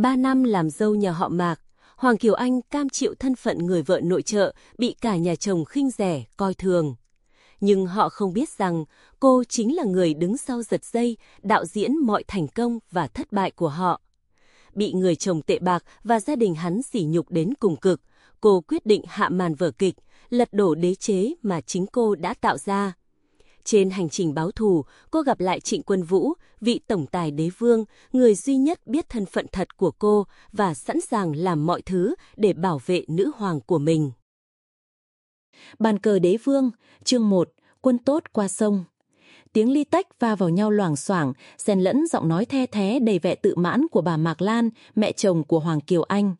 Ba năm làm dâu nhà họ Mạc, Hoàng Kiều Anh cam chịu thân phận người vợ nội trợ, bị cả nhà chồng khinh rẻ, coi thường. Nhưng họ không biết rằng cô chính là người đứng sau giật dây, đạo diễn mọi thành công và thất bại của họ. Bị người chồng tệ bạc và gia đình hắn sỉ nhục đến cùng cực, cô quyết định hạ màn vở kịch, lật đổ đế chế mà chính cô đã tạo ra. Trên hành trình báo thù, cô gặp lại Trịnh Quân Vũ, vị tổng tài đế vương, người duy nhất biết thân phận thật của cô và sẵn sàng làm mọi thứ để bảo vệ nữ hoàng của mình. Bàn cờ đế vương, chương 1, quân tốt qua sông. Tiếng ly tách va vào nhau loảng xoảng, xen lẫn giọng nói the thé đầy vẻ tự mãn của bà Mạc Lan, mẹ chồng của Hoàng Kiều Anh.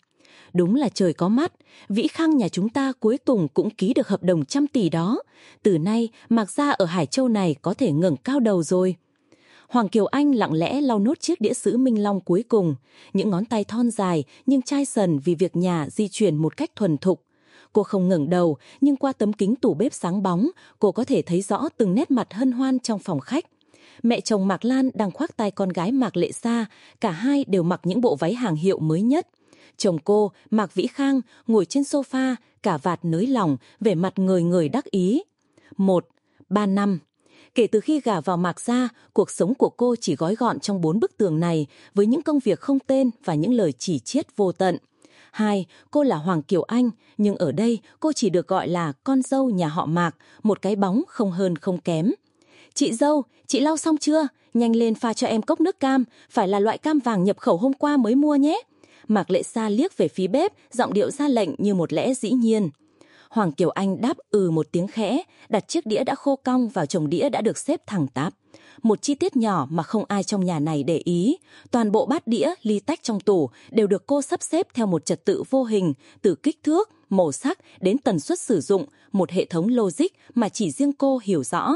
Đúng là trời có mắt, Vĩ Khang nhà chúng ta cuối cùng cũng ký được hợp đồng trăm tỷ đó. Từ nay, Mạc Gia ở Hải Châu này có thể ngẩng cao đầu rồi. Hoàng Kiều Anh lặng lẽ lau nốt chiếc đĩa sứ Minh Long cuối cùng. Những ngón tay thon dài nhưng chai sần vì việc nhà di chuyển một cách thuần thục. Cô không ngẩng đầu, nhưng qua tấm kính tủ bếp sáng bóng, cô có thể thấy rõ từng nét mặt hân hoan trong phòng khách. Mẹ chồng Mạc Lan đang khoác tay con gái Mạc Lệ Sa, cả hai đều mặc những bộ váy hàng hiệu mới nhất. Chồng cô, Mạc Vĩ Khang, ngồi trên sofa, cả vạt nới lỏng, vẻ mặt người người đắc ý. Một, ba năm. Kể từ khi gả vào Mạc Gia, cuộc sống của cô chỉ gói gọn trong bốn bức tường này với những công việc không tên và những lời chỉ chiết vô tận. Hai, cô là Hoàng Kiều Anh, nhưng ở đây cô chỉ được gọi là con dâu nhà họ Mạc, một cái bóng không hơn không kém. Chị dâu, chị lau xong chưa? Nhanh lên pha cho em cốc nước cam, phải là loại cam vàng nhập khẩu hôm qua mới mua nhé. Mạc Lệ Sa liếc về phía bếp, giọng điệu ra lệnh như một lẽ dĩ nhiên. Hoàng Kiều Anh đáp ừ một tiếng khẽ, đặt chiếc đĩa đã khô cong vào chồng đĩa đã được xếp thẳng tắp. Một chi tiết nhỏ mà không ai trong nhà này để ý. Toàn bộ bát đĩa, ly tách trong tủ đều được cô sắp xếp theo một trật tự vô hình, từ kích thước, màu sắc đến tần suất sử dụng, một hệ thống logic mà chỉ riêng cô hiểu rõ.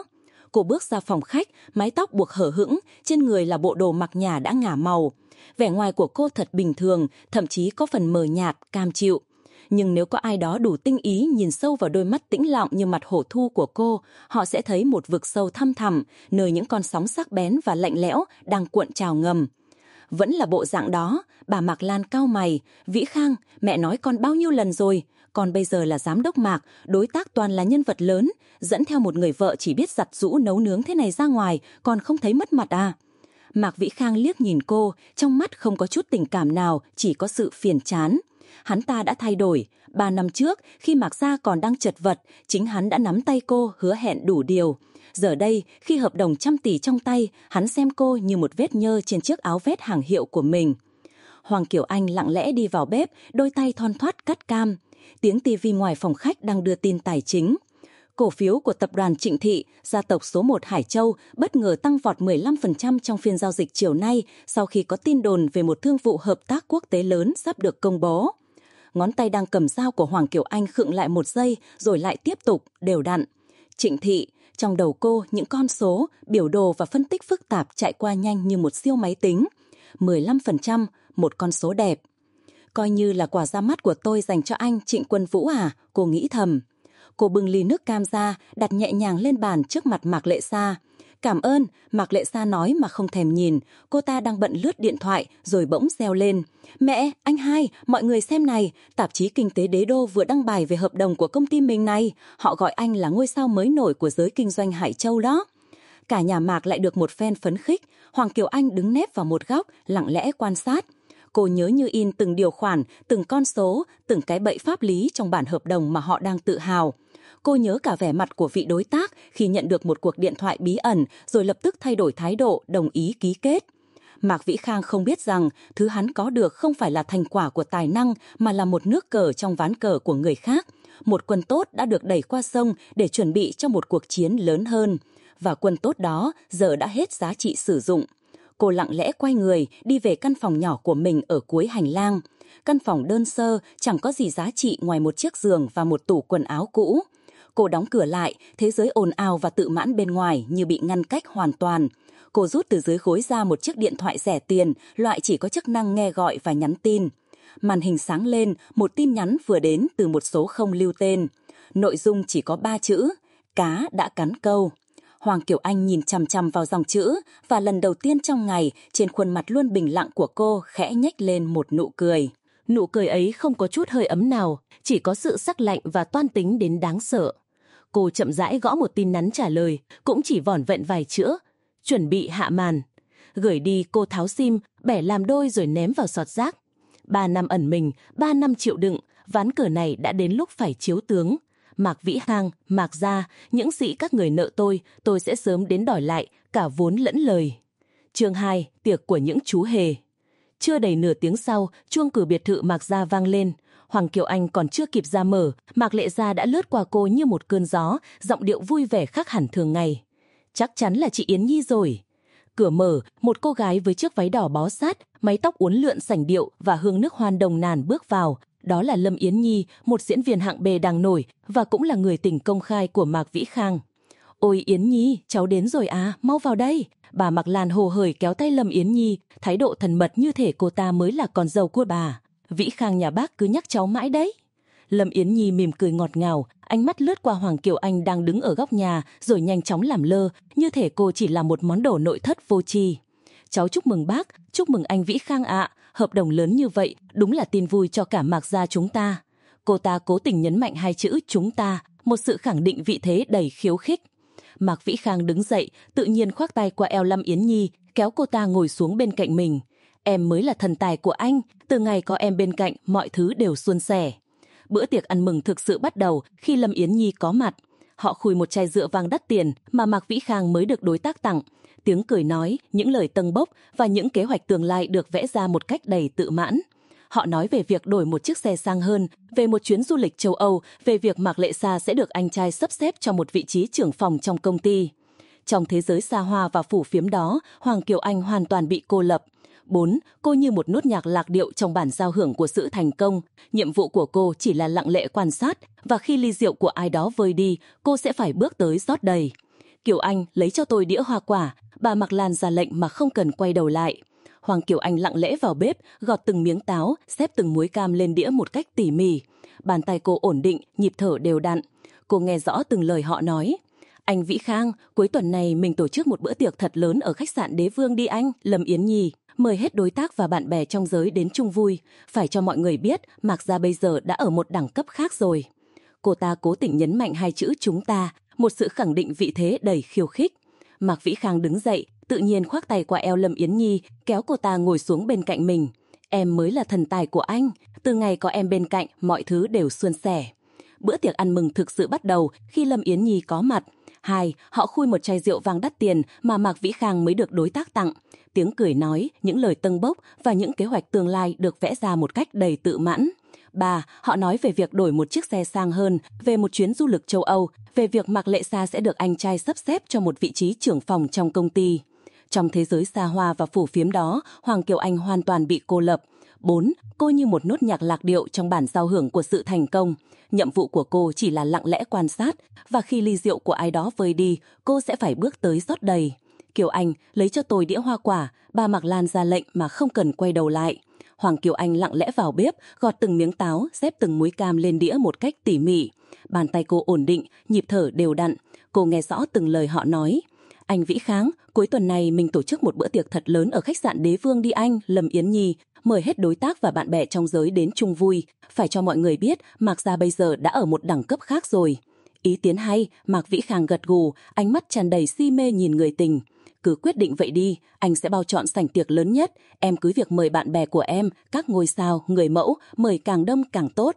Cô bước ra phòng khách, mái tóc buộc hở hững, trên người là bộ đồ mặc nhà đã ngả màu. Vẻ ngoài của cô thật bình thường, thậm chí có phần mờ nhạt, cam chịu. Nhưng nếu có ai đó đủ tinh ý nhìn sâu vào đôi mắt tĩnh lặng như mặt hổ thu của cô, họ sẽ thấy một vực sâu thăm thẳm, nơi những con sóng sắc bén và lạnh lẽo đang cuộn trào ngầm. Vẫn là bộ dạng đó, bà Mạc Lan cao mày, Vĩ Khang, mẹ nói con bao nhiêu lần rồi, con bây giờ là giám đốc Mạc, đối tác toàn là nhân vật lớn, dẫn theo một người vợ chỉ biết giặt rũ nấu nướng thế này ra ngoài, còn không thấy mất mặt à. Mạc Vĩ Khang liếc nhìn cô, trong mắt không có chút tình cảm nào, chỉ có sự phiền chán. Hắn ta đã thay đổi. Ba năm trước, khi Mạc Gia còn đang chật vật, chính hắn đã nắm tay cô hứa hẹn đủ điều. Giờ đây, khi hợp đồng trăm tỷ trong tay, hắn xem cô như một vết nhơ trên chiếc áo vét hàng hiệu của mình. Hoàng Kiều Anh lặng lẽ đi vào bếp, đôi tay thon thoát cắt cam. Tiếng tivi ngoài phòng khách đang đưa tin tài chính cổ phiếu của tập đoàn Trịnh Thị, gia tộc số 1 Hải Châu, bất ngờ tăng vọt 15% trong phiên giao dịch chiều nay sau khi có tin đồn về một thương vụ hợp tác quốc tế lớn sắp được công bố. Ngón tay đang cầm dao của Hoàng Kiều Anh khựng lại một giây rồi lại tiếp tục, đều đặn. Trịnh Thị, trong đầu cô những con số, biểu đồ và phân tích phức tạp chạy qua nhanh như một siêu máy tính. 15%, một con số đẹp. Coi như là quả ra mắt của tôi dành cho anh Trịnh Quân Vũ à, cô nghĩ thầm. Cô bưng ly nước cam ra, đặt nhẹ nhàng lên bàn trước mặt Mạc Lệ Sa. Cảm ơn, Mạc Lệ Sa nói mà không thèm nhìn. Cô ta đang bận lướt điện thoại rồi bỗng reo lên. Mẹ, anh hai, mọi người xem này. Tạp chí Kinh tế Đế Đô vừa đăng bài về hợp đồng của công ty mình này. Họ gọi anh là ngôi sao mới nổi của giới kinh doanh Hải Châu đó. Cả nhà Mạc lại được một phen phấn khích. Hoàng Kiều Anh đứng nép vào một góc, lặng lẽ quan sát cô nhớ như in từng điều khoản, từng con số, từng cái bậy pháp lý trong bản hợp đồng mà họ đang tự hào. Cô nhớ cả vẻ mặt của vị đối tác khi nhận được một cuộc điện thoại bí ẩn rồi lập tức thay đổi thái độ, đồng ý ký kết. Mạc Vĩ Khang không biết rằng thứ hắn có được không phải là thành quả của tài năng mà là một nước cờ trong ván cờ của người khác. Một quân tốt đã được đẩy qua sông để chuẩn bị cho một cuộc chiến lớn hơn. Và quân tốt đó giờ đã hết giá trị sử dụng. Cô lặng lẽ quay người đi về căn phòng nhỏ của mình ở cuối hành lang. Căn phòng đơn sơ chẳng có gì giá trị ngoài một chiếc giường và một tủ quần áo cũ. Cô đóng cửa lại, thế giới ồn ào và tự mãn bên ngoài như bị ngăn cách hoàn toàn. Cô rút từ dưới gối ra một chiếc điện thoại rẻ tiền, loại chỉ có chức năng nghe gọi và nhắn tin. Màn hình sáng lên, một tin nhắn vừa đến từ một số không lưu tên. Nội dung chỉ có ba chữ, cá đã cắn câu. Hoàng Kiều Anh nhìn chằm chằm vào dòng chữ và lần đầu tiên trong ngày trên khuôn mặt luôn bình lặng của cô khẽ nhếch lên một nụ cười. Nụ cười ấy không có chút hơi ấm nào, chỉ có sự sắc lạnh và toan tính đến đáng sợ. Cô chậm rãi gõ một tin nhắn trả lời, cũng chỉ vỏn vẹn vài chữ. Chuẩn bị hạ màn. Gửi đi cô tháo sim, bẻ làm đôi rồi ném vào sọt rác. Ba năm ẩn mình, ba năm chịu đựng, ván cờ này đã đến lúc phải chiếu tướng. Mạc Vĩ hang, Mạc Gia, những sĩ các người nợ tôi, tôi sẽ sớm đến đòi lại, cả vốn lẫn lời. Chương 2, tiệc của những chú hề. Chưa đầy nửa tiếng sau, chuông cửa biệt thự Mạc Gia vang lên. Hoàng Kiều Anh còn chưa kịp ra mở, Mạc Lệ Gia đã lướt qua cô như một cơn gió, giọng điệu vui vẻ khác hẳn thường ngày. Chắc chắn là chị Yến Nhi rồi. Cửa mở, một cô gái với chiếc váy đỏ bó sát, mái tóc uốn lượn sành điệu và hương nước hoan đồng nàn bước vào. Đó là Lâm Yến Nhi, một diễn viên hạng bề đang nổi và cũng là người tình công khai của Mạc Vĩ Khang. Ôi Yến Nhi, cháu đến rồi à, mau vào đây. Bà Mạc Lan hồ hởi kéo tay Lâm Yến Nhi, thái độ thần mật như thể cô ta mới là con dâu của bà. Vĩ Khang nhà bác cứ nhắc cháu mãi đấy. Lâm Yến Nhi mỉm cười ngọt ngào, ánh mắt lướt qua Hoàng Kiều Anh đang đứng ở góc nhà rồi nhanh chóng làm lơ, như thể cô chỉ là một món đồ nội thất vô tri. Cháu chúc mừng bác, chúc mừng anh Vĩ Khang ạ, hợp đồng lớn như vậy đúng là tin vui cho cả Mạc gia chúng ta. Cô ta cố tình nhấn mạnh hai chữ chúng ta, một sự khẳng định vị thế đầy khiếu khích. Mạc Vĩ Khang đứng dậy, tự nhiên khoác tay qua eo Lâm Yến Nhi, kéo cô ta ngồi xuống bên cạnh mình. Em mới là thần tài của anh, từ ngày có em bên cạnh, mọi thứ đều suôn sẻ. Bữa tiệc ăn mừng thực sự bắt đầu khi Lâm Yến Nhi có mặt. Họ khui một chai rượu vang đắt tiền mà Mạc Vĩ Khang mới được đối tác tặng. Tiếng cười nói, những lời tâng bốc và những kế hoạch tương lai được vẽ ra một cách đầy tự mãn. Họ nói về việc đổi một chiếc xe sang hơn, về một chuyến du lịch châu Âu, về việc Mạc Lệ Sa sẽ được anh trai sắp xếp cho một vị trí trưởng phòng trong công ty. Trong thế giới xa hoa và phủ phiếm đó, Hoàng Kiều Anh hoàn toàn bị cô lập. 4. Cô như một nốt nhạc lạc điệu trong bản giao hưởng của sự thành công. Nhiệm vụ của cô chỉ là lặng lẽ quan sát và khi ly rượu của ai đó vơi đi, cô sẽ phải bước tới rót đầy. Kiều Anh lấy cho tôi đĩa hoa quả, bà Mặc Lan ra lệnh mà không cần quay đầu lại. Hoàng Kiều Anh lặng lẽ vào bếp, gọt từng miếng táo, xếp từng muối cam lên đĩa một cách tỉ mỉ. Bàn tay cô ổn định, nhịp thở đều đặn. Cô nghe rõ từng lời họ nói. Anh Vĩ Khang, cuối tuần này mình tổ chức một bữa tiệc thật lớn ở khách sạn Đế Vương đi anh, Lâm Yến Nhi. Mời hết đối tác và bạn bè trong giới đến chung vui. Phải cho mọi người biết, Mạc Gia bây giờ đã ở một đẳng cấp khác rồi. Cô ta cố tình nhấn mạnh hai chữ chúng ta, một sự khẳng định vị thế đầy khiêu khích. Mạc Vĩ Khang đứng dậy, tự nhiên khoác tay qua eo Lâm Yến Nhi, kéo cô ta ngồi xuống bên cạnh mình. Em mới là thần tài của anh, từ ngày có em bên cạnh, mọi thứ đều suôn sẻ. Bữa tiệc ăn mừng thực sự bắt đầu khi Lâm Yến Nhi có mặt. Hai, họ khui một chai rượu vang đắt tiền mà Mạc Vĩ Khang mới được đối tác tặng. Tiếng cười nói, những lời tâng bốc và những kế hoạch tương lai được vẽ ra một cách đầy tự mãn. Ba, họ nói về việc đổi một chiếc xe sang hơn, về một chuyến du lịch châu Âu, về việc Mạc Lệ Sa sẽ được anh trai sắp xếp cho một vị trí trưởng phòng trong công ty. Trong thế giới xa hoa và phủ phiếm đó, Hoàng Kiều Anh hoàn toàn bị cô lập. bốn Cô như một nốt nhạc lạc điệu trong bản giao hưởng của sự thành công. Nhiệm vụ của cô chỉ là lặng lẽ quan sát, và khi ly rượu của ai đó vơi đi, cô sẽ phải bước tới rót đầy. Kiều Anh lấy cho tôi đĩa hoa quả, bà Mạc Lan ra lệnh mà không cần quay đầu lại. Hoàng Kiều Anh lặng lẽ vào bếp, gọt từng miếng táo, xếp từng muối cam lên đĩa một cách tỉ mỉ. Bàn tay cô ổn định, nhịp thở đều đặn. Cô nghe rõ từng lời họ nói. Anh Vĩ Kháng, cuối tuần này mình tổ chức một bữa tiệc thật lớn ở khách sạn Đế Vương đi anh, Lâm Yến Nhi. Mời hết đối tác và bạn bè trong giới đến chung vui. Phải cho mọi người biết, Mạc Gia bây giờ đã ở một đẳng cấp khác rồi. Ý tiến hay, Mạc Vĩ Khang gật gù, ánh mắt tràn đầy si mê nhìn người tình. Cứ quyết định vậy đi, anh sẽ bao chọn sảnh tiệc lớn nhất. Em cứ việc mời bạn bè của em, các ngôi sao, người mẫu, mời càng đông càng tốt.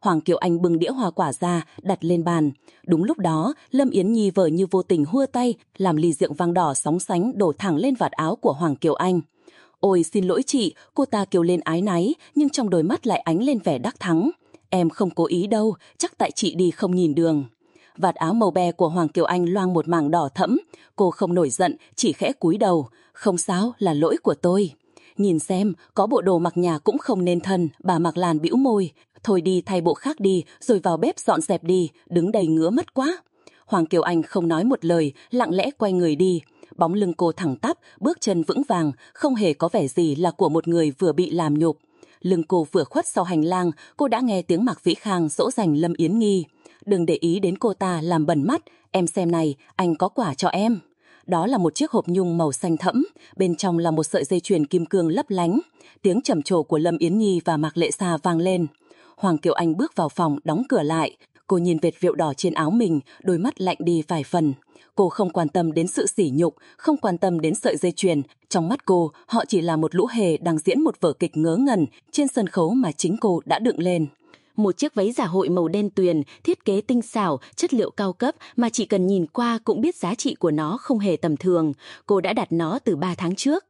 Hoàng Kiều Anh bưng đĩa hoa quả ra, đặt lên bàn. Đúng lúc đó, Lâm Yến Nhi vờ như vô tình hua tay, làm ly rượu vang đỏ sóng sánh đổ thẳng lên vạt áo của Hoàng Kiều Anh. Ôi xin lỗi chị, cô ta kêu lên ái náy, nhưng trong đôi mắt lại ánh lên vẻ đắc thắng. Em không cố ý đâu, chắc tại chị đi không nhìn đường. Vạt áo màu be của Hoàng Kiều Anh loang một mảng đỏ thẫm. Cô không nổi giận, chỉ khẽ cúi đầu. Không sao, là lỗi của tôi. Nhìn xem, có bộ đồ mặc nhà cũng không nên thân, bà mặc làn bĩu môi. Thôi đi thay bộ khác đi, rồi vào bếp dọn dẹp đi, đứng đầy ngứa mất quá. Hoàng Kiều Anh không nói một lời, lặng lẽ quay người đi. Bóng lưng cô thẳng tắp, bước chân vững vàng, không hề có vẻ gì là của một người vừa bị làm nhục. Lưng cô vừa khuất sau hành lang, cô đã nghe tiếng Mạc Vĩ Khang dỗ dành Lâm Yến Nghi đừng để ý đến cô ta làm bẩn mắt, em xem này, anh có quả cho em. Đó là một chiếc hộp nhung màu xanh thẫm, bên trong là một sợi dây chuyền kim cương lấp lánh. Tiếng trầm trồ của Lâm Yến Nhi và Mạc Lệ Sa vang lên. Hoàng Kiều Anh bước vào phòng, đóng cửa lại. Cô nhìn vệt rượu đỏ trên áo mình, đôi mắt lạnh đi vài phần. Cô không quan tâm đến sự sỉ nhục, không quan tâm đến sợi dây chuyền. Trong mắt cô, họ chỉ là một lũ hề đang diễn một vở kịch ngớ ngẩn trên sân khấu mà chính cô đã đựng lên một chiếc váy giả hội màu đen tuyền, thiết kế tinh xảo, chất liệu cao cấp mà chỉ cần nhìn qua cũng biết giá trị của nó không hề tầm thường. Cô đã đặt nó từ ba tháng trước.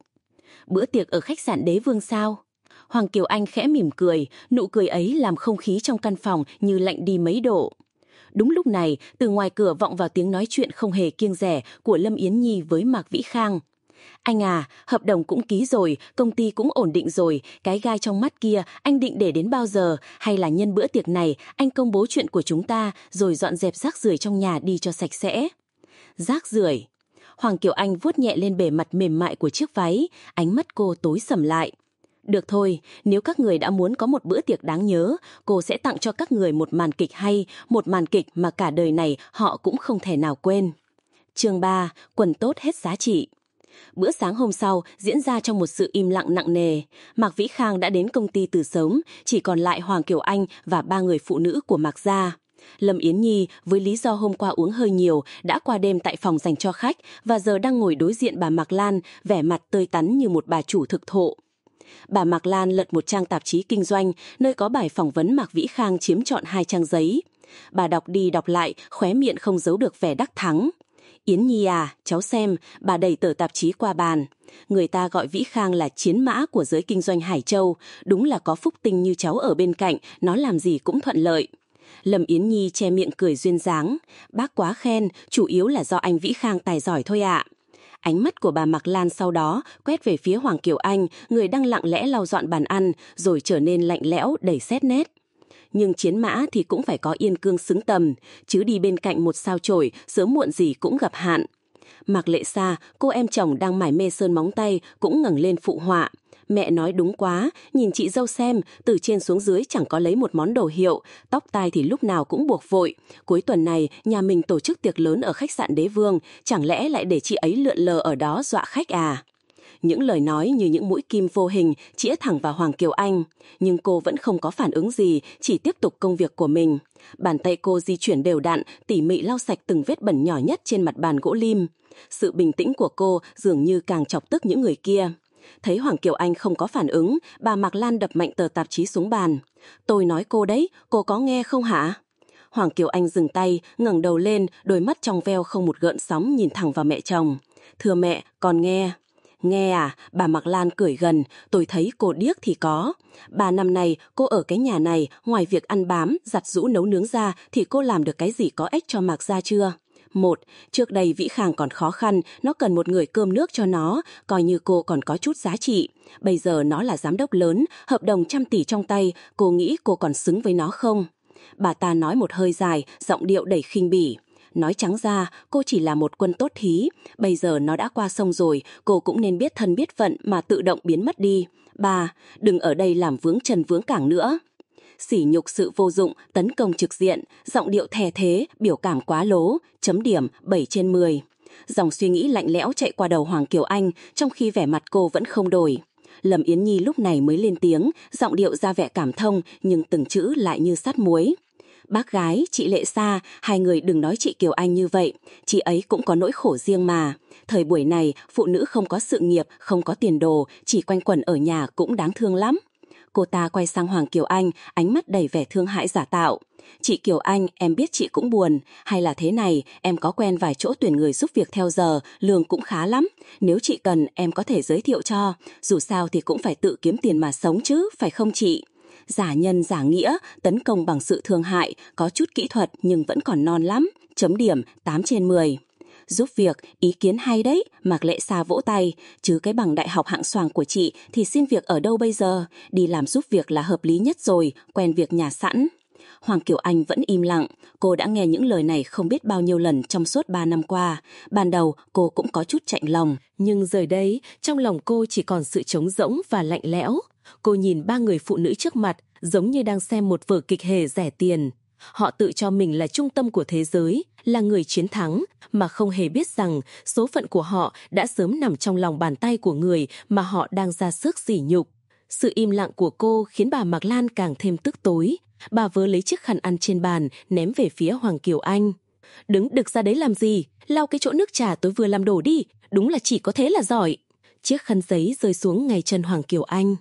Bữa tiệc ở khách sạn đế vương sao? Hoàng Kiều Anh khẽ mỉm cười, nụ cười ấy làm không khí trong căn phòng như lạnh đi mấy độ. Đúng lúc này, từ ngoài cửa vọng vào tiếng nói chuyện không hề kiêng rẻ của Lâm Yến Nhi với Mạc Vĩ Khang. Anh à, hợp đồng cũng ký rồi, công ty cũng ổn định rồi, cái gai trong mắt kia anh định để đến bao giờ, hay là nhân bữa tiệc này anh công bố chuyện của chúng ta rồi dọn dẹp rác rưởi trong nhà đi cho sạch sẽ. Rác rưởi. Hoàng Kiều Anh vuốt nhẹ lên bề mặt mềm mại của chiếc váy, ánh mắt cô tối sầm lại. Được thôi, nếu các người đã muốn có một bữa tiệc đáng nhớ, cô sẽ tặng cho các người một màn kịch hay, một màn kịch mà cả đời này họ cũng không thể nào quên. Chương 3, quần tốt hết giá trị. Bữa sáng hôm sau diễn ra trong một sự im lặng nặng nề. Mạc Vĩ Khang đã đến công ty từ sớm, chỉ còn lại Hoàng Kiều Anh và ba người phụ nữ của Mạc Gia. Lâm Yến Nhi với lý do hôm qua uống hơi nhiều đã qua đêm tại phòng dành cho khách và giờ đang ngồi đối diện bà Mạc Lan, vẻ mặt tươi tắn như một bà chủ thực thụ. Bà Mạc Lan lật một trang tạp chí kinh doanh, nơi có bài phỏng vấn Mạc Vĩ Khang chiếm trọn hai trang giấy. Bà đọc đi đọc lại, khóe miệng không giấu được vẻ đắc thắng. Yến Nhi à, cháu xem, bà đẩy tờ tạp chí qua bàn. Người ta gọi Vĩ Khang là chiến mã của giới kinh doanh Hải Châu. Đúng là có phúc tinh như cháu ở bên cạnh, nó làm gì cũng thuận lợi. Lâm Yến Nhi che miệng cười duyên dáng. Bác quá khen, chủ yếu là do anh Vĩ Khang tài giỏi thôi ạ. Ánh mắt của bà Mặc Lan sau đó quét về phía Hoàng Kiều Anh, người đang lặng lẽ lau dọn bàn ăn, rồi trở nên lạnh lẽo, đầy xét nét nhưng chiến mã thì cũng phải có yên cương xứng tầm, chứ đi bên cạnh một sao chổi, sớm muộn gì cũng gặp hạn. Mạc Lệ Sa, cô em chồng đang mải mê sơn móng tay, cũng ngẩng lên phụ họa. Mẹ nói đúng quá, nhìn chị dâu xem, từ trên xuống dưới chẳng có lấy một món đồ hiệu, tóc tai thì lúc nào cũng buộc vội. Cuối tuần này, nhà mình tổ chức tiệc lớn ở khách sạn Đế Vương, chẳng lẽ lại để chị ấy lượn lờ ở đó dọa khách à? Những lời nói như những mũi kim vô hình chĩa thẳng vào Hoàng Kiều Anh. Nhưng cô vẫn không có phản ứng gì, chỉ tiếp tục công việc của mình. Bàn tay cô di chuyển đều đặn, tỉ mỉ lau sạch từng vết bẩn nhỏ nhất trên mặt bàn gỗ lim. Sự bình tĩnh của cô dường như càng chọc tức những người kia. Thấy Hoàng Kiều Anh không có phản ứng, bà Mạc Lan đập mạnh tờ tạp chí xuống bàn. Tôi nói cô đấy, cô có nghe không hả? Hoàng Kiều Anh dừng tay, ngẩng đầu lên, đôi mắt trong veo không một gợn sóng nhìn thẳng vào mẹ chồng. Thưa mẹ, con nghe. Nghe à, bà Mạc Lan cười gần, tôi thấy cô điếc thì có. Ba năm nay, cô ở cái nhà này, ngoài việc ăn bám, giặt rũ nấu nướng ra, thì cô làm được cái gì có ích cho Mạc Gia chưa? Một, trước đây Vĩ Khang còn khó khăn, nó cần một người cơm nước cho nó, coi như cô còn có chút giá trị. Bây giờ nó là giám đốc lớn, hợp đồng trăm tỷ trong tay, cô nghĩ cô còn xứng với nó không? Bà ta nói một hơi dài, giọng điệu đầy khinh bỉ. Nói trắng ra, cô chỉ là một quân tốt thí. Bây giờ nó đã qua sông rồi, cô cũng nên biết thân biết phận mà tự động biến mất đi. Ba, đừng ở đây làm vướng trần vướng cảng nữa. Sỉ nhục sự vô dụng, tấn công trực diện, giọng điệu thè thế, biểu cảm quá lố, chấm điểm bảy trên 10. Dòng suy nghĩ lạnh lẽo chạy qua đầu Hoàng Kiều Anh, trong khi vẻ mặt cô vẫn không đổi. Lâm Yến Nhi lúc này mới lên tiếng, giọng điệu ra vẻ cảm thông, nhưng từng chữ lại như sắt muối. Bác gái, chị Lệ Sa, hai người đừng nói chị Kiều Anh như vậy. Chị ấy cũng có nỗi khổ riêng mà. Thời buổi này, phụ nữ không có sự nghiệp, không có tiền đồ, chỉ quanh quẩn ở nhà cũng đáng thương lắm. Cô ta quay sang Hoàng Kiều Anh, ánh mắt đầy vẻ thương hại giả tạo. Chị Kiều Anh, em biết chị cũng buồn. Hay là thế này, em có quen vài chỗ tuyển người giúp việc theo giờ, lương cũng khá lắm. Nếu chị cần, em có thể giới thiệu cho. Dù sao thì cũng phải tự kiếm tiền mà sống chứ, phải không chị? Giả nhân giả nghĩa, tấn công bằng sự thương hại, có chút kỹ thuật nhưng vẫn còn non lắm, chấm điểm 8 trên 10. Giúp việc, ý kiến hay đấy, Mạc Lệ xa vỗ tay, chứ cái bằng đại học hạng soàng của chị thì xin việc ở đâu bây giờ, đi làm giúp việc là hợp lý nhất rồi, quen việc nhà sẵn. Hoàng Kiều Anh vẫn im lặng, cô đã nghe những lời này không biết bao nhiêu lần trong suốt ba năm qua. Ban đầu cô cũng có chút chạnh lòng, nhưng giờ đây trong lòng cô chỉ còn sự trống rỗng và lạnh lẽo. Cô nhìn ba người phụ nữ trước mặt giống như đang xem một vở kịch hề rẻ tiền. Họ tự cho mình là trung tâm của thế giới, là người chiến thắng, mà không hề biết rằng số phận của họ đã sớm nằm trong lòng bàn tay của người mà họ đang ra sức sỉ nhục. Sự im lặng của cô khiến bà Mạc Lan càng thêm tức tối. Bà vớ lấy chiếc khăn ăn trên bàn, ném về phía Hoàng Kiều Anh. Đứng đực ra đấy làm gì? Lau cái chỗ nước trà tôi vừa làm đổ đi. Đúng là chỉ có thế là giỏi. Chiếc khăn giấy rơi xuống ngay chân Hoàng Kiều Anh.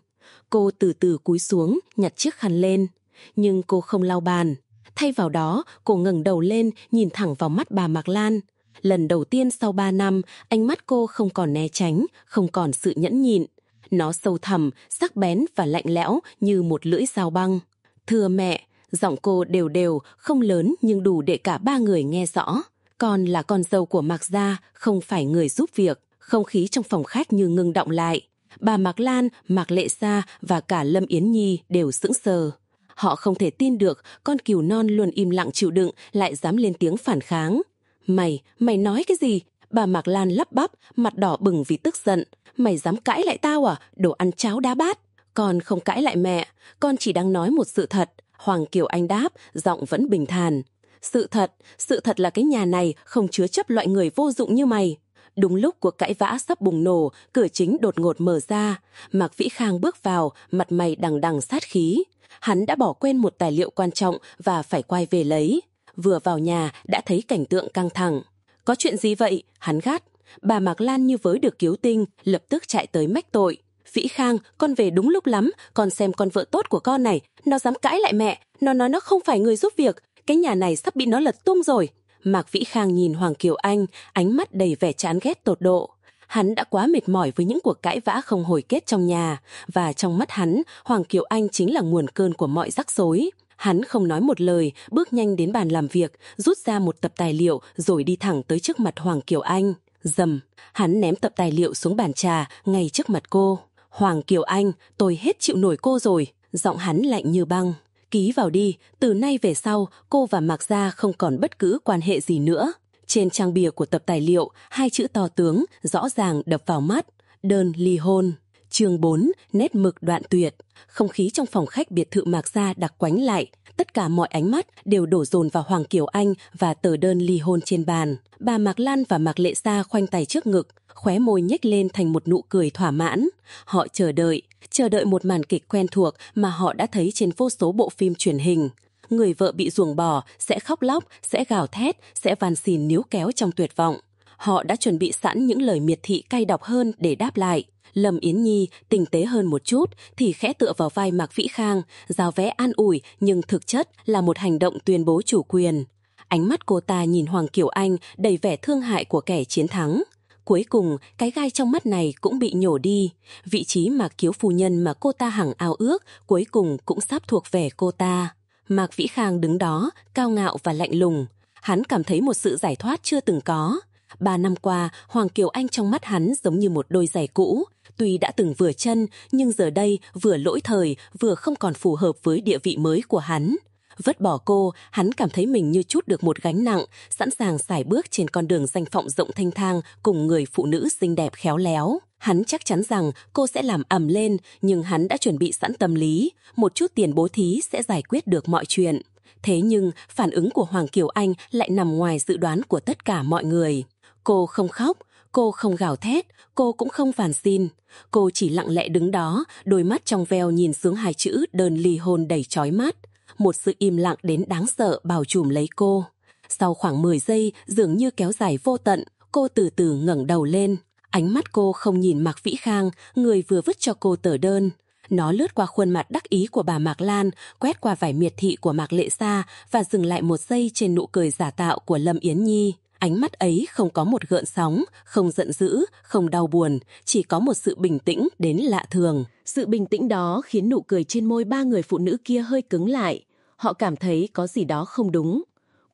Cô từ từ cúi xuống, nhặt chiếc khăn lên. Nhưng cô không lau bàn. Thay vào đó, cô ngẩng đầu lên, nhìn thẳng vào mắt bà Mạc Lan. Lần đầu tiên sau ba năm, ánh mắt cô không còn né tránh, không còn sự nhẫn nhịn. Nó sâu thẳm, sắc bén và lạnh lẽo như một lưỡi dao băng. Thưa mẹ, giọng cô đều đều, không lớn nhưng đủ để cả ba người nghe rõ. Con là con dâu của Mạc Gia, không phải người giúp việc. Không khí trong phòng khách như ngưng động lại. Bà Mạc Lan, Mạc Lệ Sa và cả Lâm Yến Nhi đều sững sờ. Họ không thể tin được con cừu non luôn im lặng chịu đựng lại dám lên tiếng phản kháng. Mày, mày nói cái gì? Bà Mạc Lan lắp bắp, mặt đỏ bừng vì tức giận. Mày dám cãi lại tao à? Đồ ăn cháo đá bát. Con không cãi lại mẹ, con chỉ đang nói một sự thật. Hoàng Kiều Anh đáp, giọng vẫn bình thản. Sự thật, sự thật là cái nhà này không chứa chấp loại người vô dụng như mày. Đúng lúc cuộc cãi vã sắp bùng nổ, cửa chính đột ngột mở ra. Mạc Vĩ Khang bước vào, mặt mày đằng đằng sát khí. Hắn đã bỏ quên một tài liệu quan trọng và phải quay về lấy. Vừa vào nhà đã thấy cảnh tượng căng thẳng. Có chuyện gì vậy? Hắn gắt. Bà Mạc Lan như với được cứu tinh, lập tức chạy tới mách tội. Vĩ Khang, con về đúng lúc lắm, con xem con vợ tốt của con này, nó dám cãi lại mẹ, nó nói nó không phải người giúp việc, cái nhà này sắp bị nó lật tung rồi. Mạc Vĩ Khang nhìn Hoàng Kiều Anh, ánh mắt đầy vẻ chán ghét tột độ. Hắn đã quá mệt mỏi với những cuộc cãi vã không hồi kết trong nhà, và trong mắt hắn, Hoàng Kiều Anh chính là nguồn cơn của mọi rắc rối. Hắn không nói một lời, bước nhanh đến bàn làm việc, rút ra một tập tài liệu rồi đi thẳng tới trước mặt Hoàng Kiều Anh. Dầm, hắn ném tập tài liệu xuống bàn trà ngay trước mặt cô. Hoàng Kiều Anh, tôi hết chịu nổi cô rồi. Giọng hắn lạnh như băng. Ký vào đi, từ nay về sau, cô và Mạc Gia không còn bất cứ quan hệ gì nữa. Trên trang bìa của tập tài liệu, hai chữ to tướng, rõ ràng đập vào mắt. Đơn ly hôn. Chương 4, nét mực đoạn tuyệt. Không khí trong phòng khách biệt thự Mạc Gia đặc quánh lại. Tất cả mọi ánh mắt đều đổ dồn vào Hoàng Kiều Anh và tờ đơn ly hôn trên bàn. Bà Mạc Lan và Mạc Lệ Sa khoanh tay trước ngực, khóe môi nhếch lên thành một nụ cười thỏa mãn. Họ chờ đợi, chờ đợi một màn kịch quen thuộc mà họ đã thấy trên vô số bộ phim truyền hình. Người vợ bị ruồng bỏ, sẽ khóc lóc, sẽ gào thét, sẽ van xin níu kéo trong tuyệt vọng. Họ đã chuẩn bị sẵn những lời miệt thị cay độc hơn để đáp lại. Lâm Yến Nhi tinh tế hơn một chút thì khẽ tựa vào vai Mạc Vĩ Khang, giao vẽ an ủi nhưng thực chất là một hành động tuyên bố chủ quyền. Ánh mắt cô ta nhìn Hoàng Kiều Anh đầy vẻ thương hại của kẻ chiến thắng. Cuối cùng, cái gai trong mắt này cũng bị nhổ đi. Vị trí mà Kiếu phu nhân mà cô ta hằng ao ước cuối cùng cũng sắp thuộc về cô ta. Mạc Vĩ Khang đứng đó, cao ngạo và lạnh lùng. Hắn cảm thấy một sự giải thoát chưa từng có. Ba năm qua, Hoàng Kiều Anh trong mắt hắn giống như một đôi giày cũ. Tuy đã từng vừa chân, nhưng giờ đây vừa lỗi thời, vừa không còn phù hợp với địa vị mới của hắn. Vứt bỏ cô, hắn cảm thấy mình như chút được một gánh nặng, sẵn sàng xài bước trên con đường danh vọng rộng thanh thang cùng người phụ nữ xinh đẹp khéo léo. Hắn chắc chắn rằng cô sẽ làm ầm lên, nhưng hắn đã chuẩn bị sẵn tâm lý. Một chút tiền bố thí sẽ giải quyết được mọi chuyện. Thế nhưng, phản ứng của Hoàng Kiều Anh lại nằm ngoài dự đoán của tất cả mọi người. Cô không khóc, cô không gào thét, cô cũng không phản xin. Cô chỉ lặng lẽ đứng đó, đôi mắt trong veo nhìn xuống hai chữ đơn ly hôn đầy trói mắt một sự im lặng đến đáng sợ bao trùm lấy cô. Sau khoảng 10 giây, dường như kéo dài vô tận, cô từ từ ngẩng đầu lên. Ánh mắt cô không nhìn Mạc Vĩ Khang, người vừa vứt cho cô tờ đơn. Nó lướt qua khuôn mặt đắc ý của bà Mạc Lan, quét qua vải miệt thị của Mạc Lệ Sa và dừng lại một giây trên nụ cười giả tạo của Lâm Yến Nhi. Ánh mắt ấy không có một gợn sóng, không giận dữ, không đau buồn, chỉ có một sự bình tĩnh đến lạ thường. Sự bình tĩnh đó khiến nụ cười trên môi ba người phụ nữ kia hơi cứng lại. Họ cảm thấy có gì đó không đúng.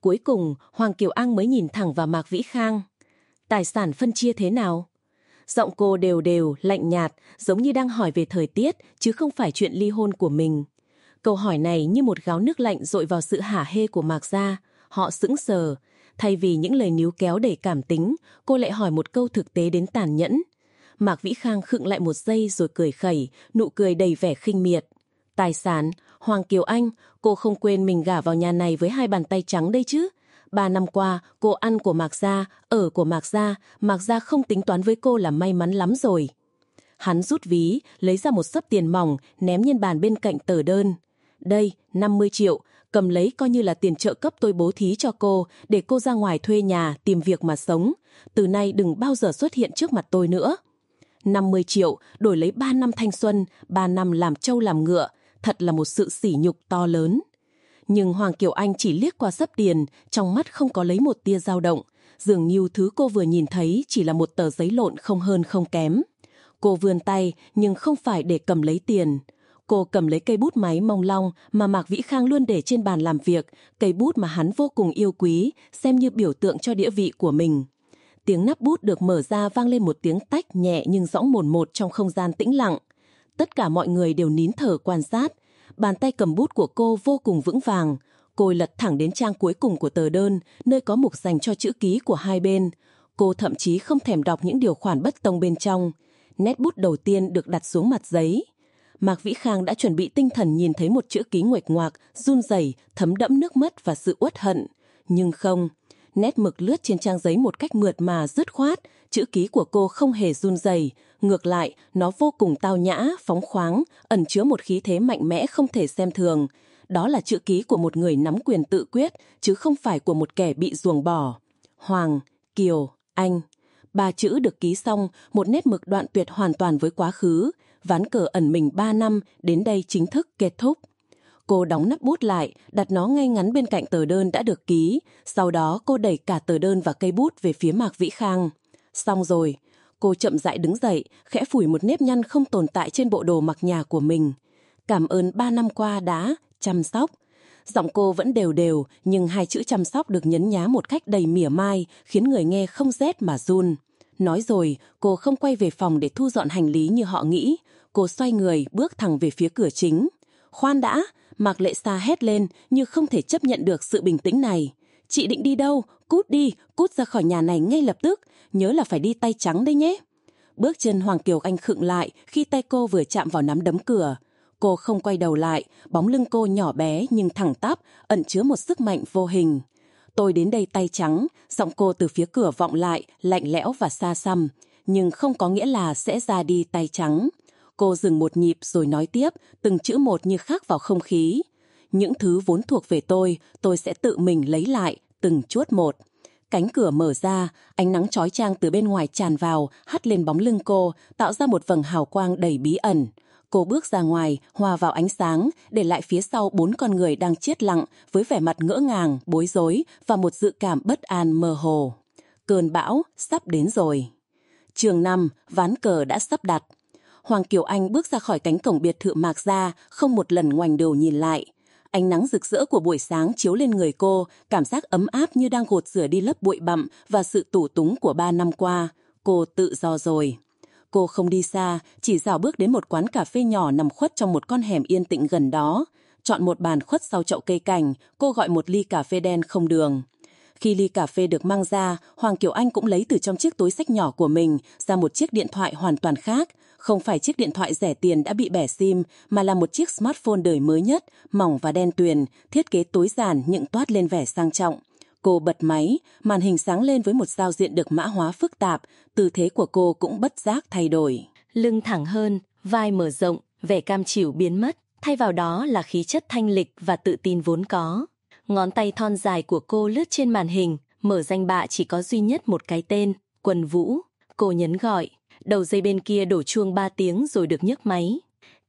Cuối cùng, Hoàng Kiều An mới nhìn thẳng vào Mạc Vĩ Khang. Tài sản phân chia thế nào? Giọng cô đều đều, lạnh nhạt, giống như đang hỏi về thời tiết, chứ không phải chuyện ly hôn của mình. Câu hỏi này như một gáo nước lạnh dội vào sự hả hê của Mạc Gia. Họ sững sờ, Thay vì những lời níu kéo đầy cảm tính, cô lại hỏi một câu thực tế đến tàn nhẫn. Mạc Vĩ Khang khựng lại một giây rồi cười khẩy, nụ cười đầy vẻ khinh miệt. Tài sản, Hoàng Kiều Anh, cô không quên mình gả vào nhà này với hai bàn tay trắng đây chứ. Ba năm qua, cô ăn của Mạc Gia, ở của Mạc Gia, Mạc Gia không tính toán với cô là may mắn lắm rồi. Hắn rút ví, lấy ra một sấp tiền mỏng, ném lên bàn bên cạnh tờ đơn. Đây, 50 triệu, cầm lấy coi như là tiền trợ cấp tôi bố thí cho cô, để cô ra ngoài thuê nhà, tìm việc mà sống. Từ nay đừng bao giờ xuất hiện trước mặt tôi nữa. 50 triệu, đổi lấy 3 năm thanh xuân, 3 năm làm trâu làm ngựa, thật là một sự sỉ nhục to lớn. Nhưng Hoàng Kiều Anh chỉ liếc qua sấp tiền, trong mắt không có lấy một tia dao động. Dường như thứ cô vừa nhìn thấy chỉ là một tờ giấy lộn không hơn không kém. Cô vươn tay, nhưng không phải để cầm lấy tiền. Cô cầm lấy cây bút máy mông long mà Mạc Vĩ Khang luôn để trên bàn làm việc, cây bút mà hắn vô cùng yêu quý, xem như biểu tượng cho địa vị của mình. Tiếng nắp bút được mở ra vang lên một tiếng tách nhẹ nhưng rõ mồn một trong không gian tĩnh lặng. Tất cả mọi người đều nín thở quan sát. Bàn tay cầm bút của cô vô cùng vững vàng. Cô lật thẳng đến trang cuối cùng của tờ đơn, nơi có mục dành cho chữ ký của hai bên. Cô thậm chí không thèm đọc những điều khoản bất tông bên trong. Nét bút đầu tiên được đặt xuống mặt giấy. Mạc Vĩ Khang đã chuẩn bị tinh thần nhìn thấy một chữ ký nguệch ngoạc, run rẩy, thấm đẫm nước mắt và sự uất hận. Nhưng không, nét mực lướt trên trang giấy một cách mượt mà dứt khoát, chữ ký của cô không hề run rẩy, ngược lại, nó vô cùng tao nhã, phóng khoáng, ẩn chứa một khí thế mạnh mẽ không thể xem thường. Đó là chữ ký của một người nắm quyền tự quyết, chứ không phải của một kẻ bị ruồng bỏ. Hoàng, Kiều, Anh. Ba chữ được ký xong, một nét mực đoạn tuyệt hoàn toàn với quá khứ. Ván cờ ẩn mình ba năm, đến đây chính thức kết thúc. Cô đóng nắp bút lại, đặt nó ngay ngắn bên cạnh tờ đơn đã được ký. Sau đó cô đẩy cả tờ đơn và cây bút về phía Mạc Vĩ Khang. Xong rồi, cô chậm rãi đứng dậy, khẽ phủi một nếp nhăn không tồn tại trên bộ đồ mặc nhà của mình. Cảm ơn ba năm qua đã chăm sóc. Giọng cô vẫn đều đều, nhưng hai chữ chăm sóc được nhấn nhá một cách đầy mỉa mai, khiến người nghe không rét mà run. Nói rồi, cô không quay về phòng để thu dọn hành lý như họ nghĩ. Cô xoay người, bước thẳng về phía cửa chính. Khoan đã, Mạc Lệ Sa hét lên như không thể chấp nhận được sự bình tĩnh này. Chị định đi đâu? Cút đi, cút ra khỏi nhà này ngay lập tức. Nhớ là phải đi tay trắng đấy nhé. Bước chân Hoàng Kiều Anh khựng lại khi tay cô vừa chạm vào nắm đấm cửa. Cô không quay đầu lại, bóng lưng cô nhỏ bé nhưng thẳng tắp, ẩn chứa một sức mạnh vô hình. Tôi đến đây tay trắng, giọng cô từ phía cửa vọng lại, lạnh lẽo và xa xăm, nhưng không có nghĩa là sẽ ra đi tay trắng. Cô dừng một nhịp rồi nói tiếp, từng chữ một như khác vào không khí. Những thứ vốn thuộc về tôi, tôi sẽ tự mình lấy lại, từng chuốt một. Cánh cửa mở ra, ánh nắng chói chang từ bên ngoài tràn vào, hắt lên bóng lưng cô, tạo ra một vầng hào quang đầy bí ẩn. Cô bước ra ngoài, hòa vào ánh sáng, để lại phía sau bốn con người đang chết lặng, với vẻ mặt ngỡ ngàng, bối rối và một dự cảm bất an mơ hồ. Cơn bão sắp đến rồi. Trường năm, ván cờ đã sắp đặt. Hoàng Kiều Anh bước ra khỏi cánh cổng biệt thự Mạc ra không một lần ngoảnh đầu nhìn lại. Ánh nắng rực rỡ của buổi sáng chiếu lên người cô, cảm giác ấm áp như đang gột rửa đi lớp bụi bặm và sự tủ túng của ba năm qua. Cô tự do rồi. Cô không đi xa, chỉ dạo bước đến một quán cà phê nhỏ nằm khuất trong một con hẻm yên tĩnh gần đó. Chọn một bàn khuất sau chậu cây cảnh, cô gọi một ly cà phê đen không đường. Khi ly cà phê được mang ra, Hoàng Kiều Anh cũng lấy từ trong chiếc túi sách nhỏ của mình ra một chiếc điện thoại hoàn toàn khác. Không phải chiếc điện thoại rẻ tiền đã bị bẻ sim, mà là một chiếc smartphone đời mới nhất, mỏng và đen tuyền, thiết kế tối giản nhưng toát lên vẻ sang trọng. Cô bật máy, màn hình sáng lên với một giao diện được mã hóa phức tạp, tư thế của cô cũng bất giác thay đổi. Lưng thẳng hơn, vai mở rộng, vẻ cam chịu biến mất, thay vào đó là khí chất thanh lịch và tự tin vốn có. Ngón tay thon dài của cô lướt trên màn hình, mở danh bạ chỉ có duy nhất một cái tên, Quần Vũ. Cô nhấn gọi, đầu dây bên kia đổ chuông ba tiếng rồi được nhấc máy.